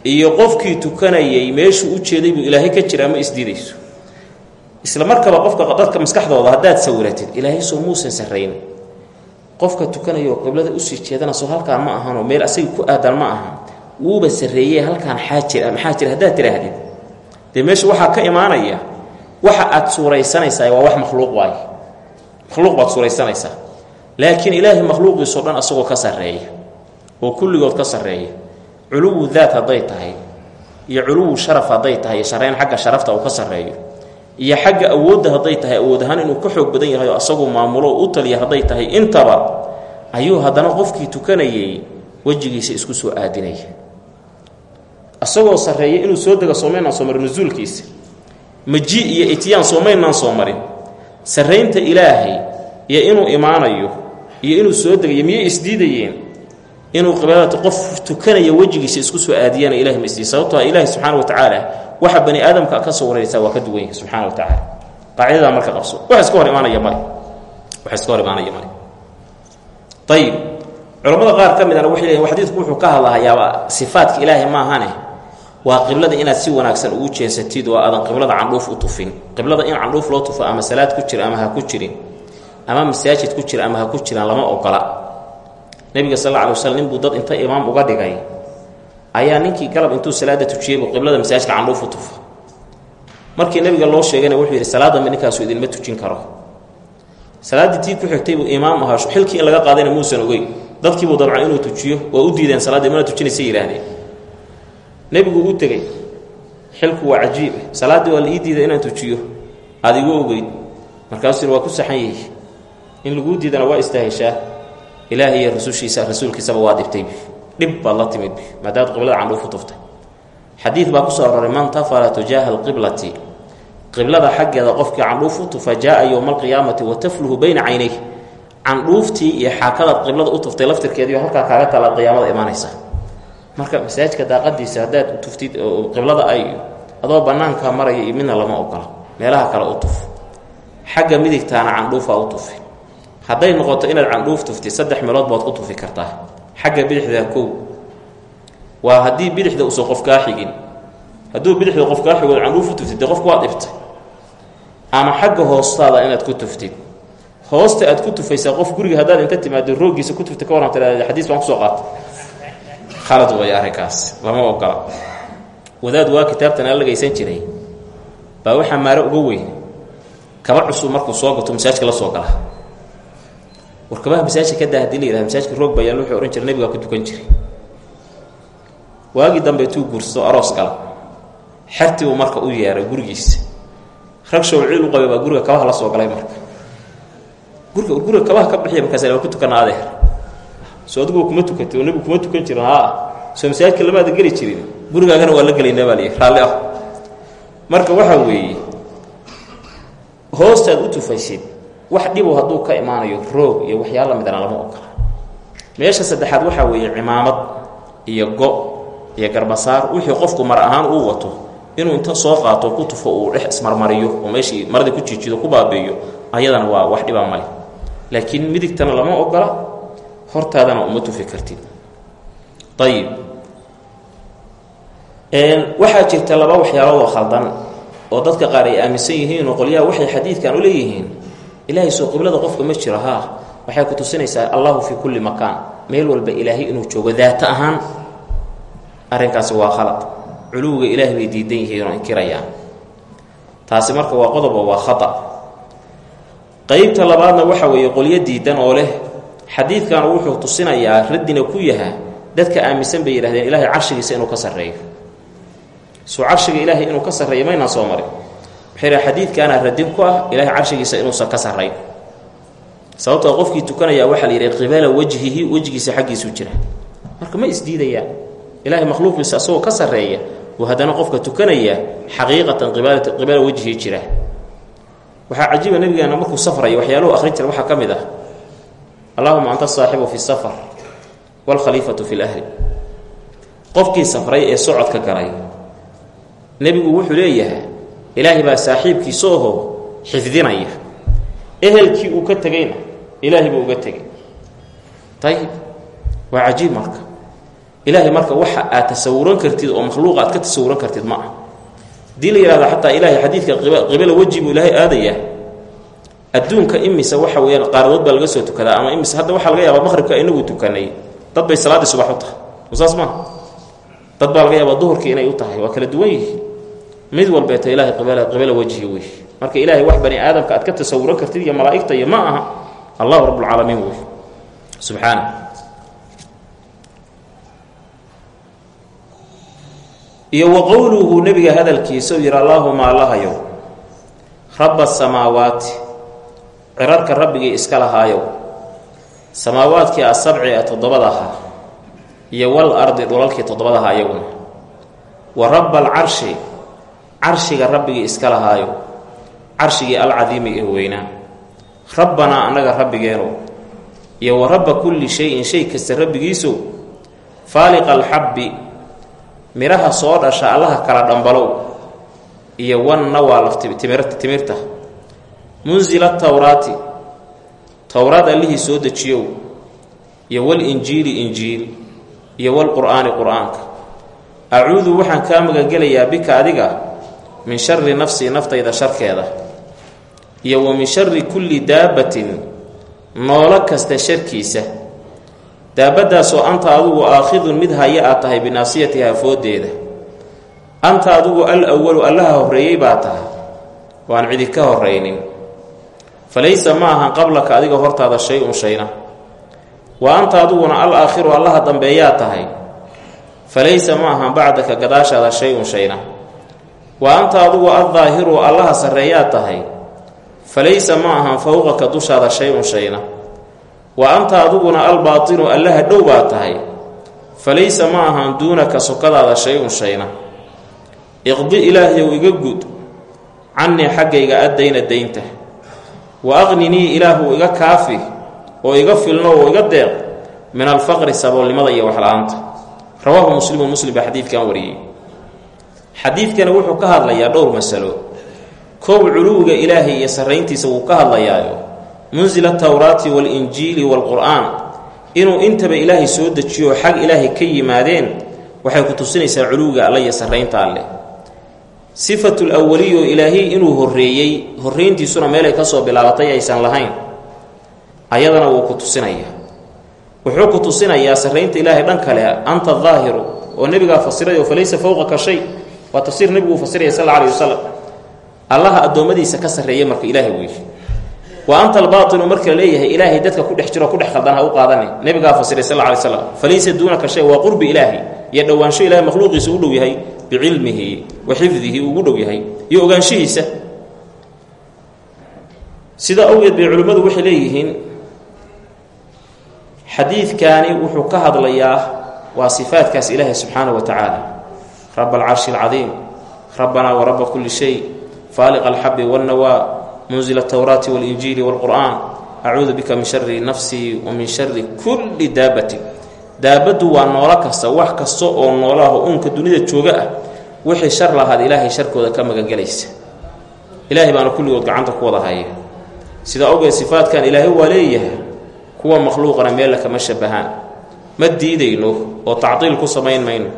iyo qofkii tukanayay meeshuu u jeeday buu ilaahay ka jiraa ma isdiidayso. Isla markaba qofka dadka maskaxdooda haddaad sawiratid ilaahay soo muusan sarrayn qofka tukanaya qiblada u sii jeedana soo halkaan ma ahanoo meel asaga ku aadan ma aha wuuba sarreeyey halkaan xaajir maxaa jira haddaad tidhaahdid. Dee meesha waxaa ka imaanaya waxa aad suuraysanaysaa waa wax makhluuq waay. Makhluuq baad suuraysanaysaa. Laakiin ilaahay makhluuqiisao dhan asagoo ka sarreeya oo kulligood ka sarreeya culuwu daat hadday tahay iyo culuwu sharaf hadday tahay iyo sharrayn xagga sharafta uu ka sarreeyo iyo xagga awoodda hadday tahay awood ahaan inuu ka xoog badan yahay oo asagoo maamulo u taliya hadday tahay intaba ayuu haddana qofkii tukanayay wejigiisa isku soo aadinaya asagoo sarreeya inuu soo dego soomaynaan soo marin nusuulkiisa maji iyo ityaan soomaynaan soo marin. Sarraynta ilaahay iyo inuu imaanayo iyo inuu soo degayo miyay isdiidayeen inuu qiblada qof tukanaya wejigiisa isku soo aadiyana ilahay ma isdiid sababtoo ilaahi subxaana wa tacaala waxa bani aadamka ka soo waraysaa waa ka duwan yahay wa tacaala qaacidadaa marka qabso. Wax iska hor imaanaya male wax iska hor imaanaya male ayib culammada qaar ka midana waxay leeyihiin xadiidku wuxuu ka hadlahayaaba sifaadka ilaahay maahane waa qiblada inaad si wanaagsan ugu jeesatid oo aadan qiblada candhuuf u tufin. Qiblada in candhuuf loo tufo ama salaad ku jira ama ha ku jirin ama masaajid ku jira ama ha ku jiraan lama ogola nebiga sal alla alay waslam nin buu dad inta imaam uga dhigay. Ayaa ninkii galab intuu salaada tujiyey buu qiblada masaajidka candhuuf u tufa. Markii nebiga loo sheegayna wuxuu yidhi salaadama ninkaasu idinma tujin karo. Salaaddii tii ku xigtay buu imaam ahaa xilkii in laga qaadayna muusan ogeyn. Dadkiibuu dabcan inuu tujiyo waa u diideen salaaddii mana tujinaysa yidhaahdeen. Nebigu u tegey. Xilku waa cajiib. Salaaddii waa la ii diiday inaan tujiyo. Aada igu ogeyd. Markaasuu yidhi waa ku saxan yihi in laguu diidana waa istaaheshaa ilaahay iyo rasushiisa rasuulkiisaba waa dhibtay. Dhib baad la timid maadaad qiblada candhuuf u tuftay xadiid baa ku soo aroray man tafala tujaaha alqiblati qiblada xaggeeda qofkii candhuuf u tufa jaa-a yowma alqiyaamati wa tafluhu bayna caynayh candhuuftii iyo xaakadaad qiblada u tuftay laftirkeediio halkaa kaaga talaad qiyaamada imaanaysa. Marka masaajidka daaqadiisa haddaad tuftid qiblada ay adoo bannaanka maraya iyo lama ogola. Meelaha kale u tuf. Xagga midigtaana candhuufaa u tufi hadday noqoto inaad candhuuf tuftid saddex meelood baad ku tufi kartaa. Xagga bidixda kow. Waa haddii bidixda uusan qof kaa xigin. Hadduu bidixda qof kaa xigood candhuuf u qofku waa dhibtay. Ama xagga hoostaada inaad ku tuftid. Hoosta aad ku tufaysaa qof guriga haddaad inta timaado rooggiisa ku tufta ka warran tiraada xadiis baan ku soo qaata khalad way arrinkaas. Lama ogola. Wadaad waa kitaabtan ala lagaysan jiray. Baa waxaa maaro uga weyn. Kaba cusub markuu soo gato masaajka la soo gala war kabaha masaajka ka daa haddii la yihahda masaajka roog baa yaal wuxuu ohan jiray nabigaa ku tukan jiray. Waagii dambe tuu guursato aroos gala. Xertii uu marka u yeeray gurigiisa. Rag shawciil u qabay baa guriga kabaha la soo galay marka. Guriga guriga kabaha ka bixiya markaas waa ku tukana adeer soo adigu kuma tukatay oo nebigu kuma tukan jirin haa. Soo masaajidka lamaada geli jirin. Gurigaagana waa la gelaynaa baa lihi raalli ah. Marka waxaa weeye hoostaad u tufaysid wax dhibow hadduu ka imaanayo roog iyo waxyaala midana lama ogola. Meesha saddexaad waxaa weeye cimaamad iyo go iyo garbasaar wixii qofku mar ahaan uu wato inuu inta soo qaato ku tufo uu dhex ismarmariyo oo meeshii maradii ku jiijido ku baabi'iyo ayadana waa wax dhibaa male. Laakiin midigtana lama ogola hortaadana uma tufi kartid. Ayib waxaa jirta laba waxyaalood oo khaldan oo dadka qaar ay aaminsan yihiin oo qolyaha waxay xadiidkan u leeyihiin ilaahay soo qiblada qofka ma jiro haa. Waxay ku tusinaysaa allahu fii kulli makaan. Meel walba ilaahay inuu joogo daata ahaan arrinkaasi waa khalad. Culuwiga ilaahay bay diidan yihiin oo inkirayaan. Taasi marka waa qodoba waa khata. Qeybta labaadna waxa weeye qolyo diidan oo leh. Xadiidkan wuxuu tusinayaa raddina ku yaha dadka aaminsan bay yidhahdeen ilaahay carshigiisa inuu ka sarreeyo. Soo carshiga ilaahay inuu ka sarreeyo maynaan soo marin dhaha xadiidkaana radin ku ah ilaahay carshigiisa inuusan ka sarrayn. Sababtoo qofkii tukanaya waxaa la yidhi qibala wajhihi wejigiisa xaggiisuu jira. Marka ma isdiidayaan ilaahay makhluuqiisa asagoo ka sarreeya uu haddana qofka tukanaya xaqiiqatan qibala wejhii jira. Waxaa cajiiba nabigeena markuu safraya waxyaaluhu akhrin jira waxaa ka mid ah allahuma anta saaxibu fi safar waalkhaliifatu fi lahli qofkii safray ee socodka galay nebigu wuxuu leeyahay ilaahay baa saaxiibkiisa oho xifdinaya. Ehelkii uu ka tegayna ilaahay buu uga tegay. Ayib waa cajiib marka. Ilaahay marka waxa aad tasawuran kartid oo makhluuqa aad ka tasawuran kartid ma ah haddii la yihahdo xataa ilaahay xadiidka qibala weji adduunka imise waxa weyaan qaaradood baa laga soo tukadaa ama imise hadda waxaa laga yaabaa maqhribka inagu tukanay dad bay salaaddii subax u tahay. Saas maa dad baa laga yaabaa duhurkii inay u tahay waa kala duwan yihiin mid walbeeto ilaahay qibala wejhi wey marka ilaahay wax bani aadamka aad ka tasawuran kartid iyo malaa'igta iyo ma aha allahu rabbulcaalamiin wey subxaana. Iyo wa qowluhu nebiga hadalkiisa u yidhi allaahuma allahayow rabba asamaawaati cirarka rabbigii iska lahaayow samaawaadkii asabci ee iyo wal ardi dhulalkii toddobada ahaa iyaguna wa rabba alcarshi carshiga rabbigii iska lahaayo carshigii alcadiimi ee weynaa. Rabbanaa annaga rabbigeenu iyo wa rabba kulli shayin shay kasta rabbigiisu faaliqa alxabbi midhaha soo dhasha allaha kala dhambalow iyo wanna waa laftimirta timirta. Munsila tawraati towraad allihii soo dejiyow iyo walinjiili injiil iyo walqur'aani qur'aanka. Acuudu waxaan kaa magangelayaa bika adiga min shari nafsii naftayda sharkeeda iyo wa min shari kulli daabbatin noolo kasta sharkiisa. Daabaddaasoo anta adigu aakhidun mid haya aad tahay binaasiyatihaa fooddeeda anta adigu al awalu allaha horreeyey baa tahay. Waan cidi ka horraynin. Fa laysa ma ahan qablaka adiga hortaada shay-un shayna. Wa anta adiguna al aakhiru allaha dambeeyaa tahay. Fa laysa ma ahan bacdaka gadaashaada shay-un shayna wa anta adigu addaahiru allaha sarreeyaa tahay. Fa laysa ma ahan fowqaka dushaada shay-un shayna. Wa anta adiguna albaatinu allaha dhow baa tahay. Falaysa ma ahaan duunaka sokadaada shay-un shayna. Iqdi ilaahyow iga gud. Cannii xaggayga addayna daynta. Wa aqninii ilaahu iga kaafi oo iga filno oo iga deeq min alfaqri saboolnimada iyo waxla-aanta rawaahu muslimu muslim baa xadiidkan wariyey xadiidkani wuxuu ka hadlayaa dhowr masalo. Koow culuwiga ilaahay iyo sarrayntiisa wuu ka hadlayaayo. Munsila towraati walinjiili waalqur'aan inuu intaba ilaahay soo dejiyo xag ilaahay ka yimaadeen waxay ku tusinaysaa culuwiga alle iyo sarraynta alleh sifatul awaliyo ilaahay inuu horreeyey horrayntiisuna meelay ka soo bilaabatay aysan lahayn ayadana wuu ku tusinayaa. Wuxuu ku tusinayaa sarraynta ilaahay dhan kale anta daahiru oo nebigaa fasiray oo falaysa fowqaka shay waa tafsiir nebiguu fasiraya sal alayh wasalam allaha addoommadiisa ka sarreeya marka ilaahay weeye wa anta albaatinu marka la leeyahay ilaahay dadka ku dhex jiro ku dhex khaldan ha u qaadane nebigaa fasiray sal alay slam falaysa duunaka shay waa qurbi ilaahi iyo dhowaansho ilahay makhluuqiisa u dhow yahay bicilmihi wa xifdihi ugu dhow yahay iyo ogaanshihiisa. Sidaa awgeed bay culimmadu waxay leeyihiin xadiidkaani wuxuu ka hadlayaa waa sifaadkaas ilaahay subxaanahu wa tacaala raba alcarshi alcadiim rabbanaa wa raba kulli shay faaliq alxabi wاlnawaa munzila atowraati walinjiili wاlqur'aan acuudu bika min shari nafsii wa min shari kulli daabatin daabaddu waa noolo kasta wax kasta oo noolaah oo uunka dunida jooga ah wixii shar lahaad ilaahay sharkooda ka magangelaysa ilaahay baana kulligood gacanta ku wada haya sidaa awgeed sifaadkan ilaahay waa leeyahay kuwa makhluuqana meella kama shabahaan ma diidayno oo tacdiil ku samayn mayno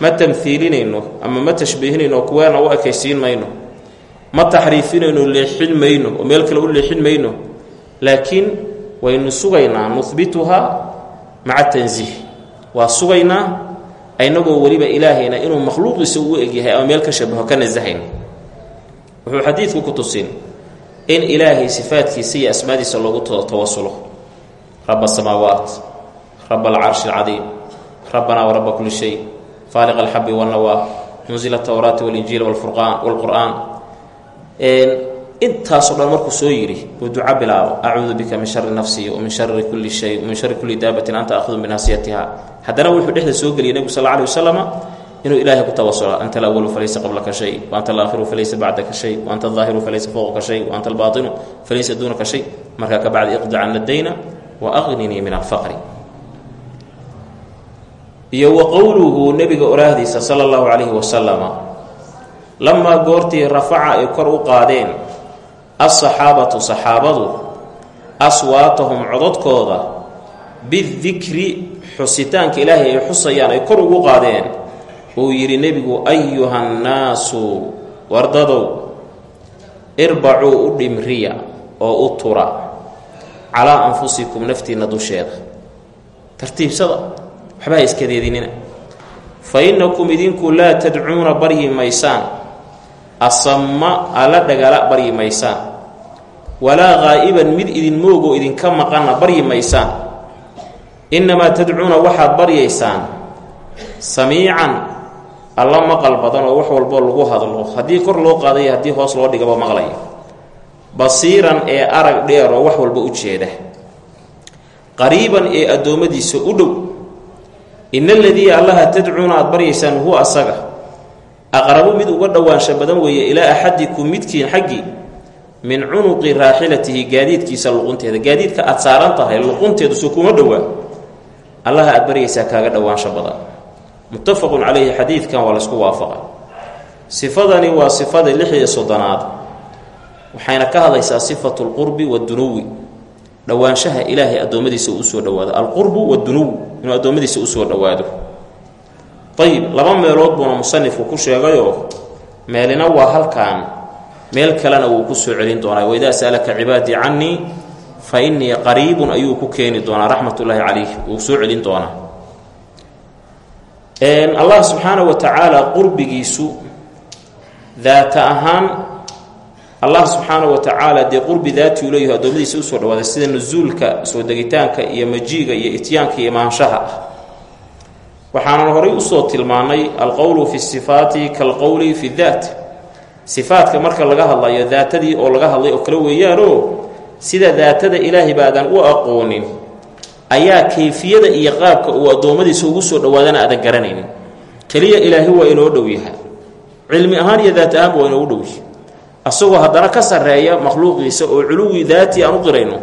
ma tamhiilinayno ama ma tashbiihinayno kuweena u ekaysiin mayno ma taxriifinayno leexin mayno oo meel kale u leexin mayno laakiin waynu sugaynaa nuhbituhaa maca tansiih waa sugaynaa inagoo weliba ilaahayna inuu makhluuqiisa ugu egyahay ama meel ka shabaho ka nasahayno wuxuu xadiidku ku tusin in ilaahay sifaadkiisa iyo asmaadiisa loogu tawasulo raba asamaawaat raba alcarshi alcadiim rabbanaa waraba kulli shay faaliq alxabi wannawaa munzila atowraati walinjiil wlfurqaan wlqur'aan intaasoo dhan markuu soo yidhi uu duco bilaabo acuudu bika min shari nafsii wa min shari kulli shay min shari kulli daabatin anta akhdu binaasiyatiha haddana wuxuu dhexda soo geliyay nebigu sal alay wasalama inuu ilaahay ku tawasulo anta alawalu falaysa qablaka shay wa anta alaakhiru falaysa bacdaka shay wa anta aldaahiru falaysa fowqaka shay wa anta albaatinu falaysa duunaka shay markaa ka bacdi iqdi cana dayna wa aqninii min alfaqri iyo wa qowluhu nebiga oraahdiisa sala allahu calayhi wasalama lamaa goortii rafaca ay kor u qaadeen alsaxaabatu saxaabadu aswaatahum cododkooda bidikri xusitaanka ilaahay ay xusayaan ay kor ugu qaadeen. Uu yidhi nebigu ayuhannaasu wardadow irbacuu u dhimriya oo u tura calaa anfusikum naftiinna dusheeda. Tartiibsada waxba ha iskadeedinina fa innakum idinku laa tadcuuna baryi maysaan. Asamma alla dhagala baryi maysaan. Walaa qaa'iban mid idin moogoo idinka maqanna baryi maysaan. Innamaa tadcuuna waxaad baryaysaan. Samiican alla maqal badan oo wax walboo lagu hadlo. Haddii kor loo qaadaya haddii hoos loo dhigaba maqlaya. Basiiran ee arag dheer oo wax walba u jeeda. Qariiban ee addoommadiisa u dhow ina aladii allaha tadcuuna aad baryaysaan huwa asaga aqrabu mid uga dhowaansha badan weeye ilaa axadikum midkiin xaggii min cunuqi raaxilatihi gaadiidkiisa luqunteeda gaadiidka aad saaran tahay luqunteedu so kuma dhowaa allaha aad baryaysaa kaaga dhowaansho badan muttafaqun calayhi xadiidkan waa laysku waafaqa sifadani waa sifada lix iyo soddonaad waxayna ka hadlaysaa sifatu lqurbi wadunuwi dhowaanshaha ilaahay addoommadiisa uu u soo dhowaado alqurbu wadunuw inuu addoommadiisa u soo dhowaado. Ayib laba meelood buuna musanifku ku sheegayoo meelina waa halkan meel kalena wuu ku soo celin doonaa. Waidaa sa'alaka cibaadii cannii fa innii qariibun ayuu ku keeni doonaa raxmatullaahi calayh wuu soo celin doonaa. Allah subxaana wa tacaala qurbigiisu daata ahaan allah subxaana wa tacaala dee qurbi daati uu leeyahay addoommadiisa u soo dhawaada sida nusuulka soo degitaanka iyo majiiga iyo ityaanka iyo imaanshaha. Ah waxaanan horay u soo tilmaannay alqowlu fi sifaati kalqowli fi daat. Sifaadka marka laga hadlayo daatadii oo laga hadlay oo kale weeyaanoo sida daatada ilaahay baadan u aqoonin ayaa kayfiyada iyo qaabka uu addoommadiisa ugu soo dhowaadana aadan garanaynin. Keliya ilaahay waa inoo dhow yaha cilmi ahaan iyo daat ahaanba waa inoogu dhowyahay asagoo haddana ka sarreeya makhluuqiisa oo culuwi daati aan u qirayno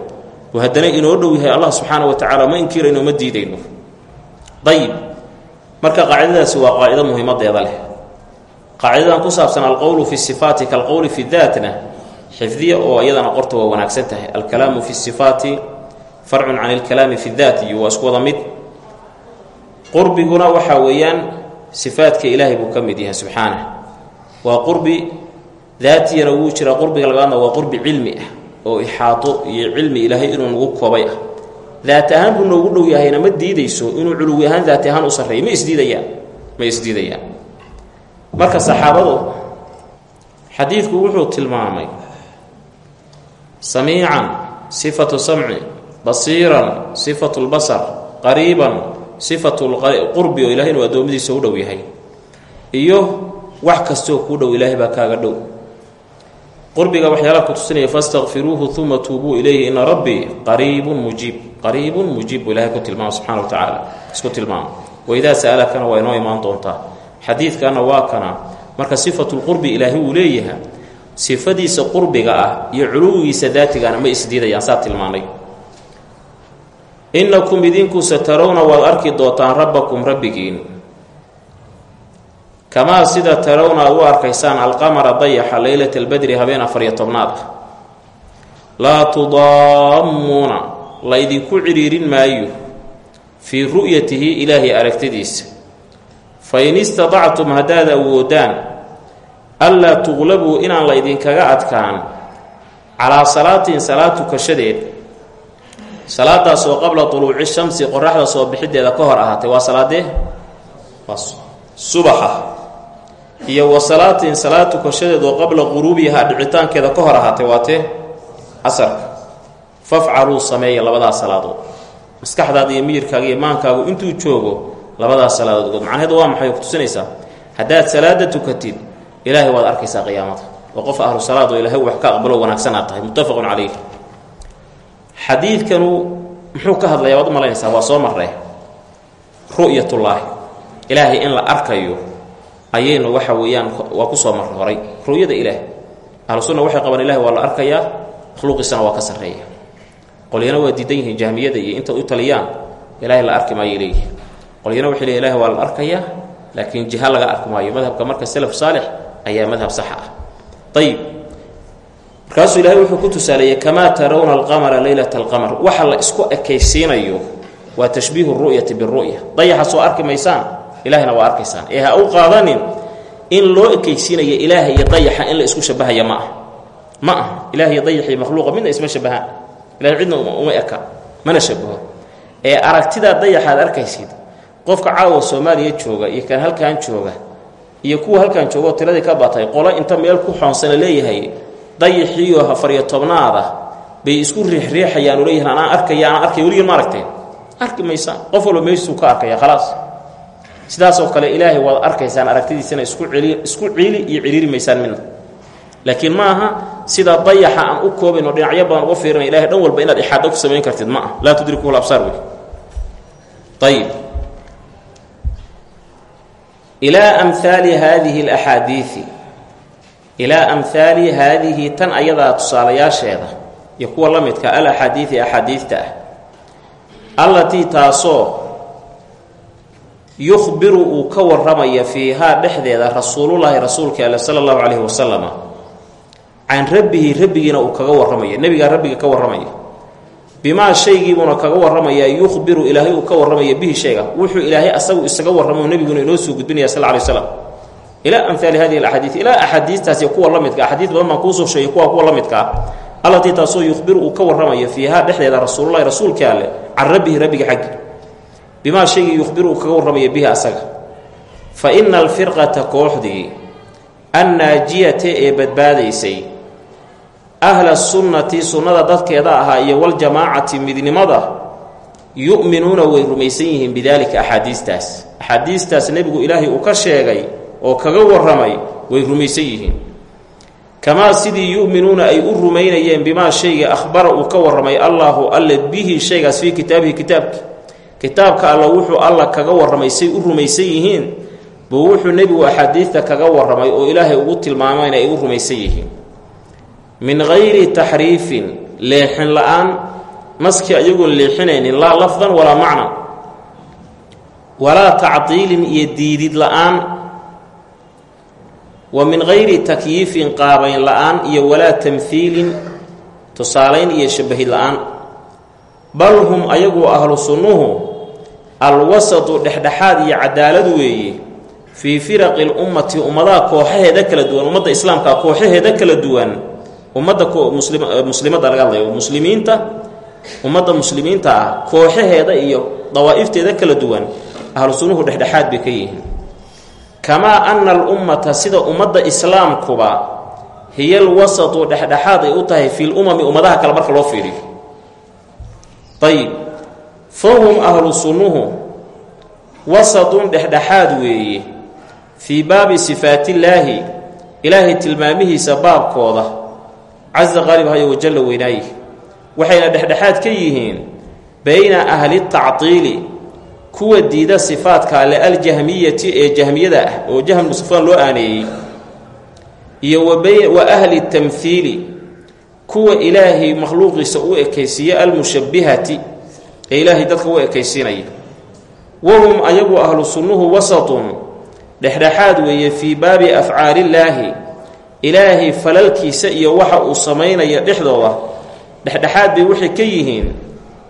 oo haddana inoo dhow yahay allah subxaana wa tacaala ma inkirayno ma diidayno. Ayib marka qaacidadaasi waa qaacido muhiimadeeda leh. Qaacidadan ku saabsan alqowlu fi sifaati kalqowli fi daatna xifdiya oo iyadana qorta waa wanaagsan tahay. Alkalaamu fi sifaati farcun can alkalaami fi daati iyo waa isku wada mid. Qurbiguna waxaa weeyaan sifaadka ilaahay buu ka mid yahay subxaanah. Waa qurbi daatiyana wuu jiraa qurbiga labaadna waa qurbi cilmi ah oo ixaato iyo cilmi ilaahay inuu nagu koobay ah. Daat ahaan buu noogu dhow yahayna ma diidayso inuu culuwi ahaan daati ahaan u sarreeyo. Ma isdiidayaan ma isdiidayaan marka saxaabadu xadiidku wuxuu tilmaamay samiican sifatu samci basiiran sifatu lbasar qariiban sifatu qurbi oo ilahay inuu addoommadiisa u dhow yahay. Iyo wax kastoo kuu dhow ilaahay baa kaaga dhow qurbiga waxyaalaha ku tusinaya fastakfiruuhu uma tuubuu ilayhi ina rabbii qariibun mujiib. Qariibun mujiib buu ilahay ku tilmaama subxana wa tacaala isku tilmaama. Waidaa sa'alakana waa inoo imaan doontaa. Xadiidkana waa kana. Marka sifatulqurbi ilaahay uu leeyahay sifadiisa qurbiga ah iyo culuwigiisa daatigana ma isdiidayaan saa tilmaanay innakum idinku satarawna waad arki doontaan rabbakum rabbigiin kamaa sida tarawna aad u arkaysaan alqamara dayaxa leylata albadri habeen afariyo tobnaad. Ah laa tudaammuuna laydinku cidhiirin maayo. Fii ru'yatihi ilaahay aragtidiisa. Fa in istadactum haddaad awoodaan anlaa tuqlabuu inaan la ydinkaga adkaan. Calaa salaatin salaad tukashadeed. Salaadaas oo qabla tuluuci shamsi qoraxda soo bixiddeeda ka hor ahaatay waa salaadee? Waa subaxa iyo wa salaatin oo qabla quruubihaa dhicitaankeeda ka hor ahaatay waa tee casarka fafcaluu sameeya labadaas salaadood. Maskaxdaada iyo miyirkaaga iyo maankaagu intuu joogo labadaas salaadood good macnaheedu waa maxay? Kutusinaysaa. Haddaad salaada tukatid ilaahay waad arkaysaa qiyaamada. Oo qof ahlu salaad oo ilaahay wax ka aqbalo wanaagsan tahay. Muttafaqun calayh. Xadiidkanu muxuu ka hadlayaa waad u malaynaysaa waa soo marree ru'yatullaahi. Ilaahay in la arkayo ayaynu waxa weeyaan waa ku soo marra horay ru'yada ilaah ahlu sunna waxay qabaan ilahay waa la arkayaa makhluuqiisana waa ka sarreeya. Qolyana waa diidan yihiin jahmiyada iyo inta u taliyaan ilaahay la arki maayo leeyihi qolyana waxay leeyihiin ilahay waa la arkayaa laakiin jiha laga arki maayo. Madhabka marka salaf saalix ayaa madhab saxa ah. Ayib markaasuu ilahay wuxuu ku tusaaleeyey kamaa tarawna alqamara leylata alqamar waxa la isku ekaysiinayo waa tashbiihu ru'yati biru'ya dayaxa soo arki maysaan ilahayna waa arkaysaan. Ee ha u qaadanin in loo ekaysiinayo ilaaha iyo dayaxa in la isku shabahaya ma ah ma ah ilaah iyo makhluuqa midna isma shabahaan. Ilahay cidna uma eka mana shabaho. Ee aragtidaa dayaxaad arkaysid qofka caawa soomaaliya jooga iyo kan halkan jooga iyo kuwa halkan jooga oo tiradii ka batay qolo inta meel ku xoonsana leeyahay dayaxiiyo afariyo tobnaada bay isku riixriixayaan u leeyihiin anaan arkaya anaan arkaya weligeen ma aragteen. Arki maysaan qof walba meeshiisuu ka arkaya khalaas sidaasoo kale ilaahay waad arkaysaan aragtidiisana isku celi isku ciili iyo ciriiri maysaan midna laakiin ma aha sida dayaxa aan u koobayn oo dhinacyo badan uga fiirina ilahay dhan walba inaad ixaado ku samayn kartid ma ah laa tudrikuhu labsaar wey. Ayib ilaa amhaali haadihi alaxaadiidi ilaa amhaali haadihi tan ayadaa tusaalayaasheeda iyo kuwa la midka alaxaadiidi axaadiidta ah. Allatii yukhbiru uu ka warramaya fiihaa dhexdeeda rasuulullaahi rasuulka ale sala allahu calayhi wasalama can rabbihi rabbigiina uu kaga warramaya nebigaa rabbiga ka warramaya. Bimaa shaygiibuuna kaga warramayaa yukhbiru ilaahay uu ka warramaya bihi shayga. Wuxuu ilaahay asagu isaga warramo nebiguna inoo soo gudbinaya sal lay slam ilaa amhaali hadihi alaxaadiid ilaa axaadiistaasi kuwa la midka axaadiis badan baan kuusoo sheegay kuwa kuwa la midka. Ah allatii taasoo yukhbiru uu ka warramayo fiihaa dhexdeeda rasuululahi rasuulka alle can rabbihi rabbiga xaggi bimaa shaygii yukhbiru uu kaga warramaya bihi asaga. Fa ina alfirqata kooxdii annaajiyata ee badbaadaysay ahla sunnati sunnada dadkeeda ahaa iyo waljamaacati midnimada yu'minuuna way rumaysan yihiin bidaalika axaadiistaas. Axaadiistaas nebigu ilaahay uu ka sheegay oo kaga warramay way rumaysan yihiin. Kamaa sidii yu'minuuna ay u rumaynayeen bimaa shayga akhbara uu ka warramay allaahu alle bihi shaygaas fii kitaabihi kitaabki kitaabka alla wuxuu alla kaga warramay say u rumaysan yihiin buu wuxuu nebigu axaadiidta kaga warramay oo ilaahay ugu tilmaamayna ay u rumaysan yihiin. Min gayri taxriifin leexin la'aan naskii ayagoon leexinaynin laa lafdan walaa macna. Walaa tacdiilin iyo diidid la'aan. Wa min gayri takyiifin qaabayn la'aan iyo walaa tamhiilin tusaalayn iyo shabahid la'aan. Bal hum ayagu ahlu sunnuhu alwasatu dhexdhexaad iyo cadaalad weeye fii firaqi lummati ummadaha kooxaheeda kala duwan ummadda islaamka kooxaheeda kala duwan ummadda muslimadda laga hadlayo muslimiinta ummadda muslimiinta ah kooxaheeda iyo dawaa'ifteeda kala duwan ahlu sunnuhu dhexdhexaad bay ka yihiin. Kamaa ana alummata sida ummadda islaamkuba hiya alwasatu dhexdhexaad ay u tahay fi lumami ummadaha kale marka loo fiiriyo. Ayib fahum ahlu sunnuhu wasatun dhexdhexaad weeye fii baabi sifaatillaahi ilaahay tilmaamihiisa baabkooda casa qaalib hayo wajalla weynaaye waxayna dhexdhexaad ka yihiin bayna ahli tactiili kuwa diida sifaadka alle aljahmiyati ee jahmiyada ah oo jahmnu safaan loo aaneeyey iyo wa ahli tamhiili kuwa ilaahay makhluuqiisa u ekaysiiya almushabbihati ee ilaahay dadka u ekaysiinaya wahum ayagu ahlu sunnuhu wasatun dhexdhexaad weeye fii baabi afcaalillaahi ilaahay falalkiisa iyo waxa uu samaynaya dhexdooda dhexdhexaad bay waxay ka yihiin.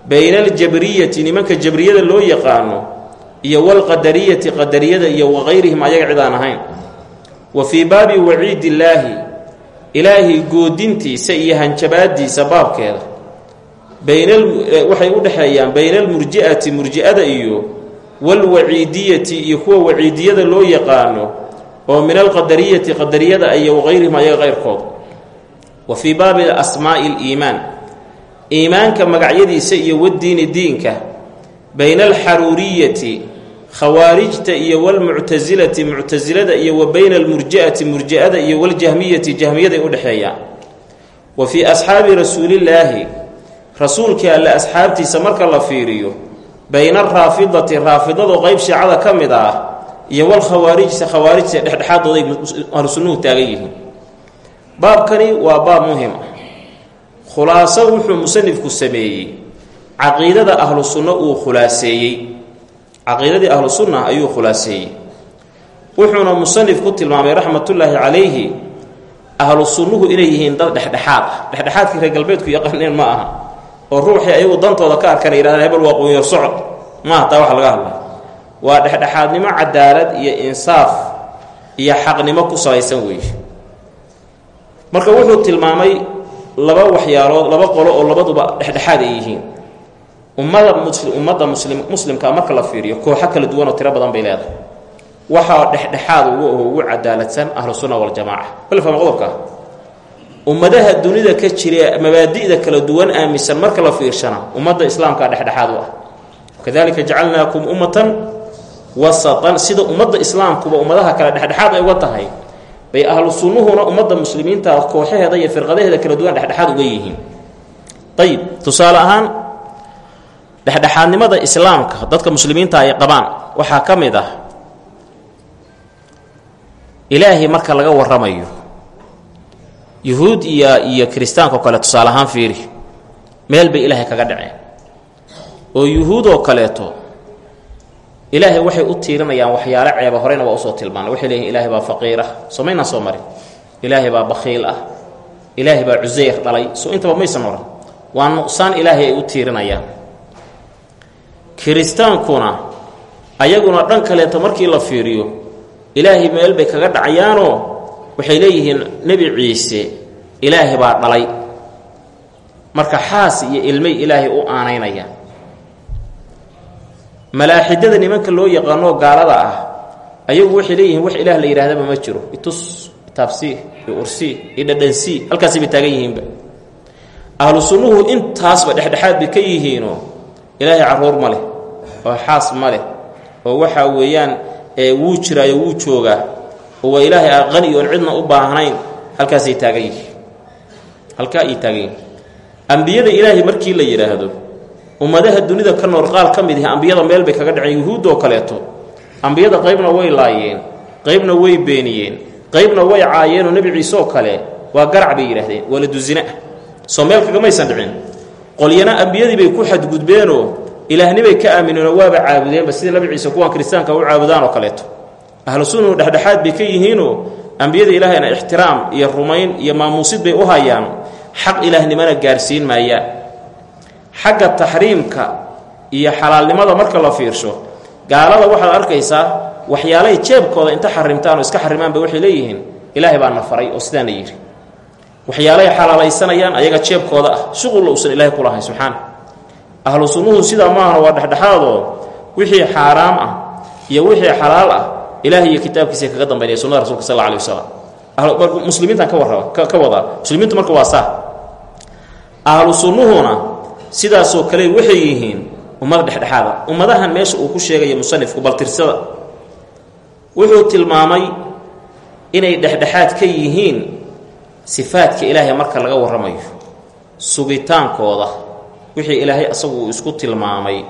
Bayna aljabriyati nimanka jabriyada loo yaqaano iyo walqadariyati qadariyada iyo wakayrihim ayaga cid aan ahayn. Wa fii baabi waciidillaahi ilaahay goodintiisa iyo hanjabaadiisa baabkeeda baynwaxay u dhexeeyaan bayna almurji'ati murji'ada iyo walwaciidiyati iyo kuwa waciidiyada loo yaqaano oo min alqadariyati qadariyada iyo wakayrihim ayaga qayrkood wa fii baabi asmaa'i aliimaan. Iimaanka magacyadiisa iyo wadiini diinka. Bayna alxaruuriyati khawaarijta iyo walmuctasilati muctasilada iyo wa bayna almurji'ati murji'ada iyo waljahmiyati jahmiyaday u dhexeeyaan. Wa fii asxaabi rasuulillaahi rasuulkii alle asxaabtiisa marka la fiiriyo bayna araafidati raafidadu qeyb shiicada ka mid ah iyo walkhawaarijta khawaarijta dhexdhexaadooday ahlu sunnuhu taagan yihiin. Baabkani waa baab muhiim ah. Khulaaso wuxuu musanifku sameeyey. Caqiidada ahlu sunno uu khulaaseeyey. Caqiidadii ahlu sunna ayuu khulaaseeyey. Wuxuuna musanif ku tilmaamay raxmatullaahi calayhi ahlu sunnuhu inay yihiin dad dhexdhexaad ah. Dhexdhexaadkii reer galbeedku yaqaaneen ma aha oo ruuxii ayagu dantooda ka arkana yidhahdaan hebel waa qunyar socod. Maaha taa waxa laga hadlay waa dhexdhexaadnimo cadaalad iyo insaaf iyo xaqnimo ku salaysan weeye marka wuxuu tilmaamay laba waxyaalood laba qolo oo labaduba dhexdhexaad ay yihiin. Ummada musli ummadda muslim muslimkaa marka la fiiriyo kooxo kala duwan oo tiro badan bay leedahay. Waxaa dhexdhexaad ugu ugu cadaaladsan ahlu sunna waljamaaca balfama qodobka ummadaha dunida ka jira mabaadi'da kala duwan aaminsan marka la fiirshana ummadda islaamkaa dhexdhexaad u ah. Kadalika jacalnaakum ummatan wasatan sida ummadda islaamkuba ummadaha kale dhexdhexaad ay uga tahay bay ahlu sunnuhuna ummadda muslimiinta kooxaheeda iyo firqadaheeda kala duwan dhexdhexaad uga yihiin. Ayib tusaale ahaan dhexdhexaadnimada islaamka dadka muslimiinta ay qabaan waxaa ka mid ah ilaahay marka laga warramayo yuhuud iyo iyo kiristaanka oo kale tusaale ahaan fiiri meel bay ilaahay kaga dhaceen. Oo yuhuud oo kaleeto ilaahay waxay u tiirinayaan waxyaalo ceeba horeyna waa u soo tilmaanay. Waxay leeyihiin ilaahay baa faqiir ah. Soo maynaan soo marin. Ilaahay baa bakhiil ah. Ilaahay baa cusayr dhalay. Soo intaba maysan oran waa nuqsaan ilaahay ay u tiirinayaan. Kiristaankuna ayaguna dhan kaleeto markii la fiiriyo ilaahay meel bay kaga dhacayaanoo waxay leeyihiin nebi ciise ilaahay baa dhalay. Marka xaas iyo ilmay ilaahay u aanaynayaan. Malaaxidada nimanka loo yaqaanoo gaalada ah ayagu waxay leeyihiin wax ilaah la yidhahdaba ma jiro. Itus itaabsii iyo ursii iyo dhadhansii halkaasay bay taagan yihiinba. Ahlu sunnuhu intaasba dhexdhexaad bay ka yihiinoo ilaahay carruur ma leh oo xaas ma leh oo waxaa weeyaan wuu jiraayo wuu joogaa waa ilaahay a qani oon cidna u baahnayn halkaasay taagan yihiin. Halkaa ay taagan yihiin. Ambiyada ilaahay markii la yidhaahdo ummadaha dunida ka nool qaal ka mid ihi ambiyada meel bay kaga dhaceen yuhuuddoo kaleeto. Ambiyada qaybna way laayeen qaybna way beeniyeen qaybna way caayeenoo nebi ciise oo kale waa garac bay yidhaahdeen waladu zina soo meel kagamaysan dhicin. Qolyana ambiyadii bay ku xadgudbeenoo ilaahnibay ka aamineenoo waaba caabudeenba sida nebi ciise kuwan kiristaanka u caabudaan oo kaleeto ahlu sunnahu dhexdhexaad bay ka yihiinoo ambiyada ilaahayna ixtiraam iyo rumayn iyo maamuusid bay u hayaan. Xaq ilaahnimana gaarsiin maayaan xagga taxriimka iyo xalaalnimada marka la fiirsho gaalada waxaad arkaysaa waxyaalay jeebkooda inta xarimtaan oo iska xarimaanba waxay leeyihiin ilaahay baa na faray oo sidaana yidhi. Waxyaalay xalaalaysanayaan ayaga jeebkooda ah shuqulla uusan ilaahay ku lahayn subxaana ahlu sunnuhu sidaa maahana waa dhexdhexaadoo wixii xaaraam ah iyo wixii xalaal ah ilaahay iyo kitaabkiisa kaga dambaynaya sunnada rasulka sal alih wasalam muslimiintan ka warraba ka wadaa muslimiintu marka waa saa. Ahlu sunnuhuna sidaasoo kale waxay yihiin ummad dhexdhexaada. Ummadahan meesha uu ku sheegaya musanifku baltirsada. Wuxuu tilmaamay inay dhexdhexaad ka yihiin sifaadka ilaahay marka laga warramayo. Sugitaankooda wixii ilaahay asagu uu isku tilmaamay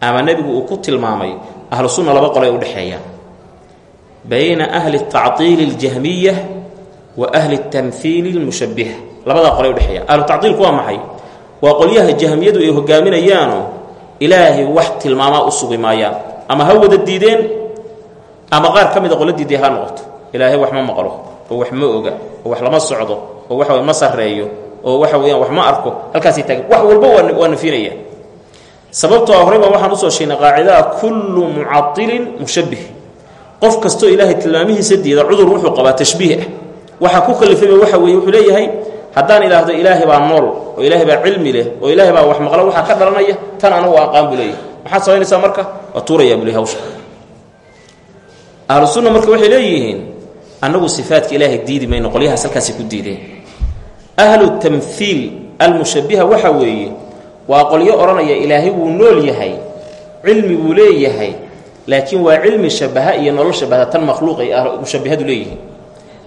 ama nebigu uu ku tilmaamay ahlu sunna laba qolay u dhexeeyaan bayna ahli taciili اljahmiya wa ahli tanfiili اlmushabiha labadaa qole udhexeeya ahlutaciilku waa maxay waa qolyaha jahmiyadu ay hogaaminayaano ilaahay wax tilmaamaa u sugi maayaan ama ha wada diideen ama qaar ka mida qolo diidee ha noqoto ilaahay wax ma maqlo oo wax ma oga oo wax lama socdo oo waxawy ma sarreeyo oo waxa weyaan wax ma arko halkaasay taagan wax walba waa nafinaya sababtoo horey baa waxaan u soo sheegnay qaacidaha kullu mucailin mushabbih qof kastoo ilaahay tilmaamihiisa diida cudur wuxuu qabaa tashbiih ah waxaa ku kalifayba waxa weeye wuxuu leeyahay haddaan idhaahdo ilaahay baa nool oo ilaahay baa cilmi leh oo ilaahay baa wax maqla waxaa ka dhalanaya tan anagu aqaan buu leeyahay. Maxaad samaynaysaa marka? Waa tuurayaa buu hawsha. Ahlu sunna marka waxay leeyihiin annagu sifaadka ilaahay diidi mayno qolyahaas halkaasay ku diideen ahlu tamhiil almushabiha waxa weeye waa qolyo odhanaya ilaahay wuu nool yahay cilmi buu leeyahay laakiin waa cilmi shabaha iyo nolol shabaha tan makhluuqay mushabihadu leeyihiin.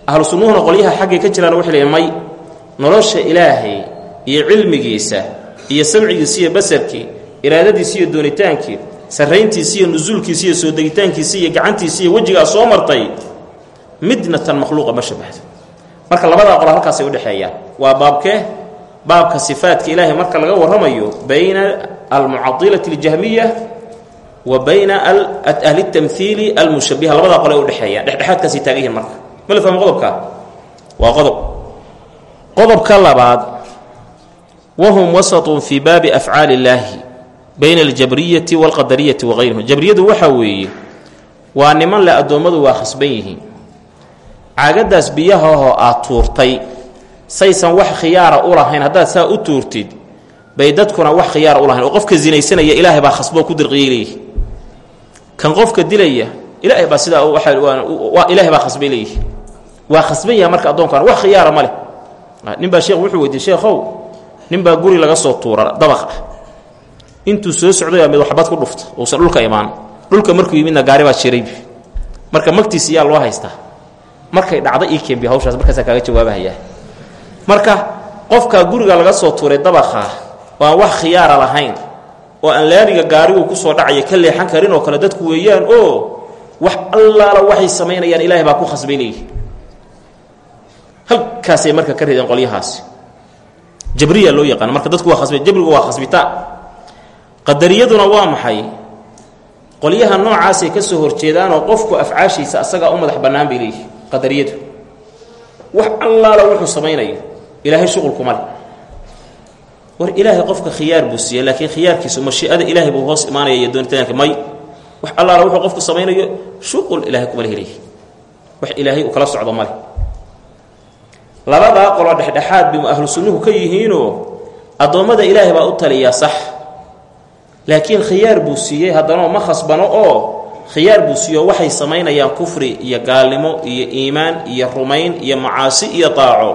Ahlu sunnuhuna qolyaha xaggay ka jiraan waxay leeyihiin may nolosha ilaahay iyo cilmigiisa iyo samcigiisa iyo basarkii iraadadiisa iyo doonitaankii sarrayntiisa iyo nusuulkiisa iyo soo degitaankiisa iyo gacantiisa iyo wejigaa soo martay midna tan makhluuqa ma shabahdo marka labadaa qolo halkaasay udhexeeyaan waa baabkee? Baabka sifaadka ilaahay marka laga warramayo bayna almucadilati اljahmiya wa bayna ahli اtamhiili almushabiha labadaa qole udhexeeyaan dhexdhexaadkaasay taagan yihiin marka. Ma la fahmo qodobka? Waa qodob. Qodobka labaad wahum wasatun fii baabi afcaali illaahi bayna aljabriyati waalqadariyati wahayrihim jabriyadu waxaa weeye waa niman le addoommadu waa khasban yihiin. Caagaddaas biyahahoo aad tuurtay saysan wax khiyaara u lahayn haddaad saa u tuurtid bay dadkuna wax khiyaara u lahayn. Oo qofka sinaysanaya ilaahay baa khasboo ku dirqiyay leeyihi kan qofka dilaya ilaahay baa sidaa ilaahay baa khasbay leeyihi waa khasban yahay marka addoonkan wax khiyaara ma leh. Nin baa sheekh wuxuu weydiiyey sheekhow nin baa guri laga soo tuura dabaq ah intuu soo socday mid waxbad ku dhufta uusan dhulka imaan. Dhulka markuu yimidna gaari baa jiray. Marka magtiisa yaa loo haystaa. Markay dhacda ii keenbi hawshaas markaasaa kaaga jawaabahayaa marka qofkaa guriga laga soo tuuray dabaqaa oo aan wax khiyaara lahayn oo aan laamiga gaarigu ku soo dhacaya ka leexan karin oo kale dadku weeyaan oo wax allaala waxay samaynayaan ilaahay baa ku khasbay leeyihi halkaasay marka ka rideen qolyahaasi jabriya loo yaqaana marka dadku waa khasbi jabrigu waa khasbitaan qadariyaduna waa maxay? Qolyaha noocaasay ka soo horjeedaanoo qofku afcaashiisa asagaa u madax bannaan bay leeyihi qadariyadu. Wax allaala wuxuu samaynayo ilaahay shuqulkuma leh war ilaahay qofka khiyaar buu siiya laakiin khiyaarkiisu mashii'ada ilaahay buu hoos imaanaya iyo doonitaanka may. Wax allaala wuxuu qofku samaynayo shuqul ilaahay kuma leh wax ilaahay uu kala socdo ma leh labadaa qolo dhexdhexaad bay ahlu sunnuhu ka yihiinoo addoommada ilaahay baa u taliyaa sax. Laakiin khiyaar buu siiyey haddana ma khasbano oo khiyaar buu siiyo waxay samaynayaan kufri iyo gaalnimo iyo iimaan iyo rumayn iyo macaasi iyo daaco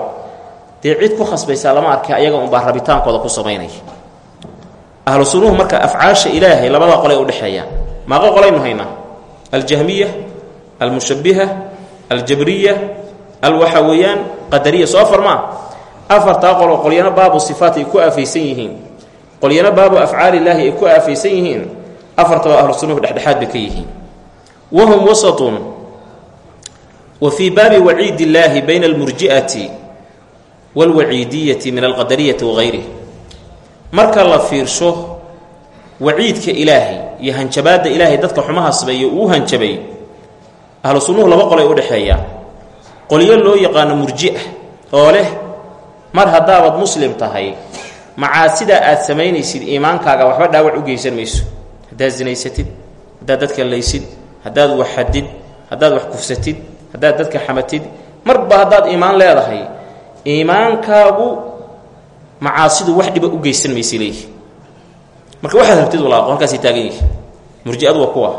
dee cid ku khasbaysaa lama arkay ayaga unbaa rabitaankooda ku samaynaya ahlu sunnuhu marka afcaasha ilaahay labada qolay udhexeeyaan maaqa qolaynu haynaa aljahmiya almushabiha aljabriya al waxa weeyaan qadariya soo afar maa afartaa qolo qolyana baabu sifaat ay ku aafaysan yihiin. Qolyana baabu afcaalillaahi ay ku aafaysan yihiin. Afartaba ahlu sunnuhu dhexdhexaad bay ka yihiin. Wahum wasatun wa fii baabi waciid illaahi bayna almurji'ati waalwaciidiyati min alqadariyati wagayrihi marka la fiirsho waciidka ilaahay iyo hanjabaadda ilaahay dadka xumaha sabeeya uu hanjabay ahlu sunnuhu laba qolay u dhexeeyaa qolyo loo yaqaano murji'a oo leh mar haddaabaad muslim tahay macaasidaa aad samaynaysid iimaankaaga waxba dhaawac u geysan mayso haddaad sinaysatid haddaad dadka laysid haddaad wax xadid haddaad wax kufsatid haddaad dadka xamatid marba haddaad iimaan leedahay iimaankaagu macaasidu wax dhiba u geysan maysa leeyihi. Marka waxaad rabtid walaaqo halkaasay taagan yihi murji'adu waa kuwa.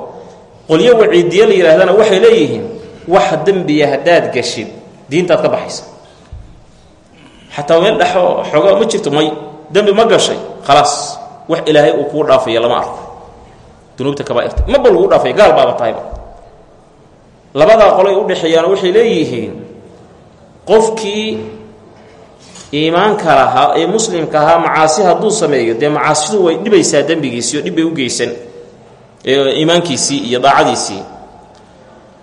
Qolyo waciidiye la yidhaahdana waxay leeyihiin wax dembiya haddaad gashid diintaad ka baxaysa. Xataa meel dhexo xooga ma jirto may dembi ma gashay khalaas wax ilaahay uu kuu dhaafaya lama arko. Dunuubta kabaairta maba lagu dhaafaya gaal baaba tahayba labadaa qolay u dhexeeyaana waxay leeyihiin qofkii iimaanka lahaa ee muslimka ahaa macaasi hadduu sameeyo dee macaasidu way dhibaysaa dembigiisii oo dhib bay u geysan iimaankiisii iyo daacadiisii.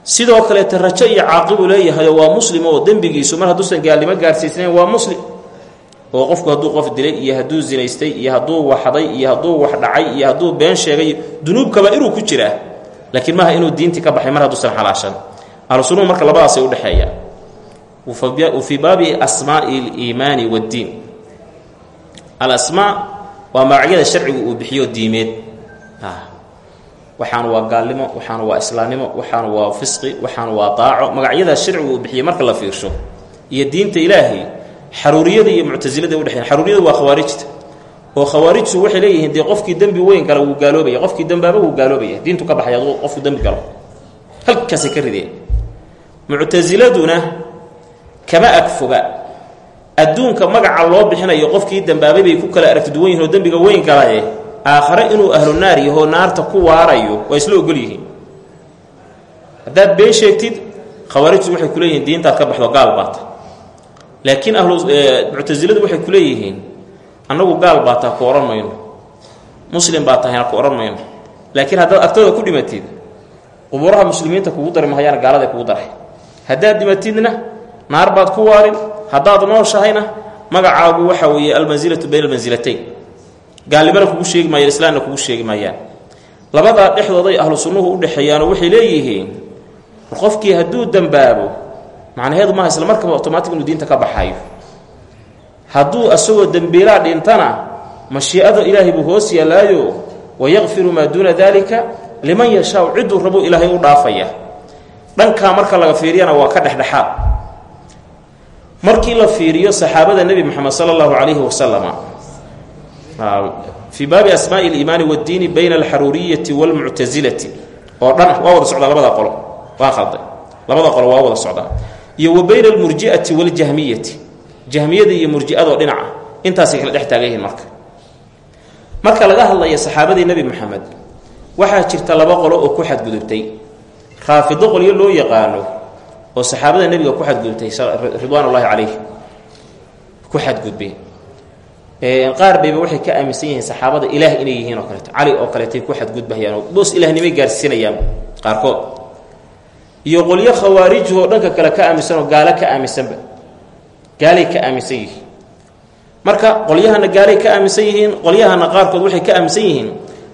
Sidoo kaleete rajo iyo caaqibuu leeyahayoo waa muslim oo dembigiisu mar hadduusan gaalnimo gaarsiisnayn waa muslim. Oo qofku hadduu qof dilay iyo hadduu zinaystay iyo hadduu waxday iyo hadduu wax dhacay iyo hadduu been sheegay dunuub kabaa-iruu ku jiraa laakiin maaha inuu diintii ka baxay mar hadduusan xalaashan. Ahlusunnuhu marka labadaasay u fii baabi asmaa'i aliimaani waddiin alasmaa waa magacyada sharcigu uu bixiyo waxaanu waa gaalnimo waxaanu waa islaamnimo waxaanu waa fisqi waxaanu waa daaco. Magacyadaas sharcigu uu bixiyey marka la fiirsho. Iyo diinta ilaahay xaruuriyada iyo muctasilada udhexeyn xaruuriyada waa khawaarijta oo khawaarijtu waxay leeyihiin dee qofkii dembi weyn gala wuu gaaloobaya qofkii dembaaba wuu gaaloobaya. Diintu ka baxay qofku dembi galo. Halkaasay ka rideen. Muctasiladuna kama agfoga adduunka magaca loo bixinayo qofkii dembaabay bay ku kala aragti duwan yihiin oo dembiga weyn galaye aakhare inuu ahlu naar naarta ku waarayo waa isla ogol yihiin. Haddaad been sheegtid khawaarijtu waxay ku leeyihiin diintaad ka baxdo gaal baata. Laakiin ahlu muctasiladu waxay ku leeyihiin annagu gaal baa taha ku odhan mayno. Muslim baa tahayna ku odhan mayno. Laakiin haddaad agtada ku dhimatid qubuuraha muslimiinta kugu dari mahayaan gaaladay kugu daray. Haddaad dhimatidna naar baad ku waarin haddaad nooshahayna magacaagu waxa weeye almansilatu bayna almansilatayn gaalnimana kugu sheegi maayaan islaamna kugu sheegi maayaan. Labadaa dhexdooday ahlu sunnuhu u dhexeeyaanoo waxay leeyihiin qofkii hadduu dembaabo macnaheedu maaha isla markaba otomatic inuu diinta ka baxayo hadduu asagoo dembiilaa dhintana mashiicada ilaahay buu hoos yaallaayo wayaqfiru maa duuna daalika liman yashaau cidduu rabuu ilaahay u dhaafaya. Dhankaa marka laga fiiriyana waa ka dhexdhexaad markii la fiiriyo saxaabada nebi moxamed sala allahu calayhi wasalama fii baabi asmaa'i aliimaani waddiini bayna alxaruuriyati waalmuctasilati oo dhan waa wada socdaa labada qolo waa khalday labada qolo waa wada socdaa iyo wa bayna almurji'ati waljahmiyati jahmiyada iyo murji'adoo dhinaca intaasay kala dhex marka. Marka laga hadlaya saxaabadii nebi moxamed waxaa jirta laba qolo oo ku xadgudubtay. Raafido qolyo loo yaqaano oo saxaabada nebiga ku xadgudubtay ridwaan ullaahi calayh ku xadgudbeen qaar bayba waxay ka aaminsan yihiin saxaabada ilaah inay yihiin oo kaleeto cali oo kaleetay ku xadgudbahayaan oo boos ilahnimay gaarsiinayaan qaarkood. Iyo qolyo khawaarijoo dhanka kale ka aaminsan oo gaalo ka aaminsanba gaalay ka aaminsan yihiin. Marka qolyahana gaalay ka aaminsan yihiin qolyahana qaarkood waxay ka aaminsan yihiin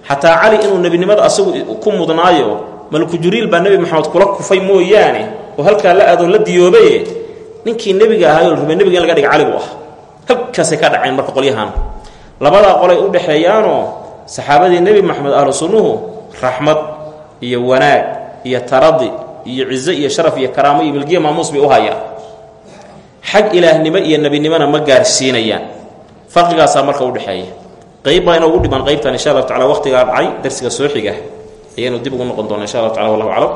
xataa cali inuu nebinimada asagu ku mudnaayo malku juriil baa nebi maxamed kula kufay mooyaane oo halkaa la aadoo la diyoobaye ninkii nebiga ahaayoo rabay nebiga in laga dhiga cali buu ah. Halkaasay ka dhaceen marka qolyahan. Labadaa qolay u dhexeeyaanoo saxaabadii nebi maxamed ahlu sunnuhu raxmad iyo wanaag iyo taradi iyo cizo iyo sharaf iyo karaamo iyo milgiya maamuus bay u hayaan. Xag ilaahnimo iyo nebinimona ma gaarsiinayaan. Farqigaasaa marka u dhexeeya. Qayb baa inoogu dhiman qaybtan insha allahu tacala waqtigaa dhacay darsiga soo xiga ayaynu dib ugu noqon doona insha allahu tacala wallahu aclam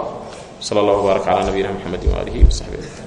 sala allah wbaarak calaa nabiyina mxamedi waaalihi ajmain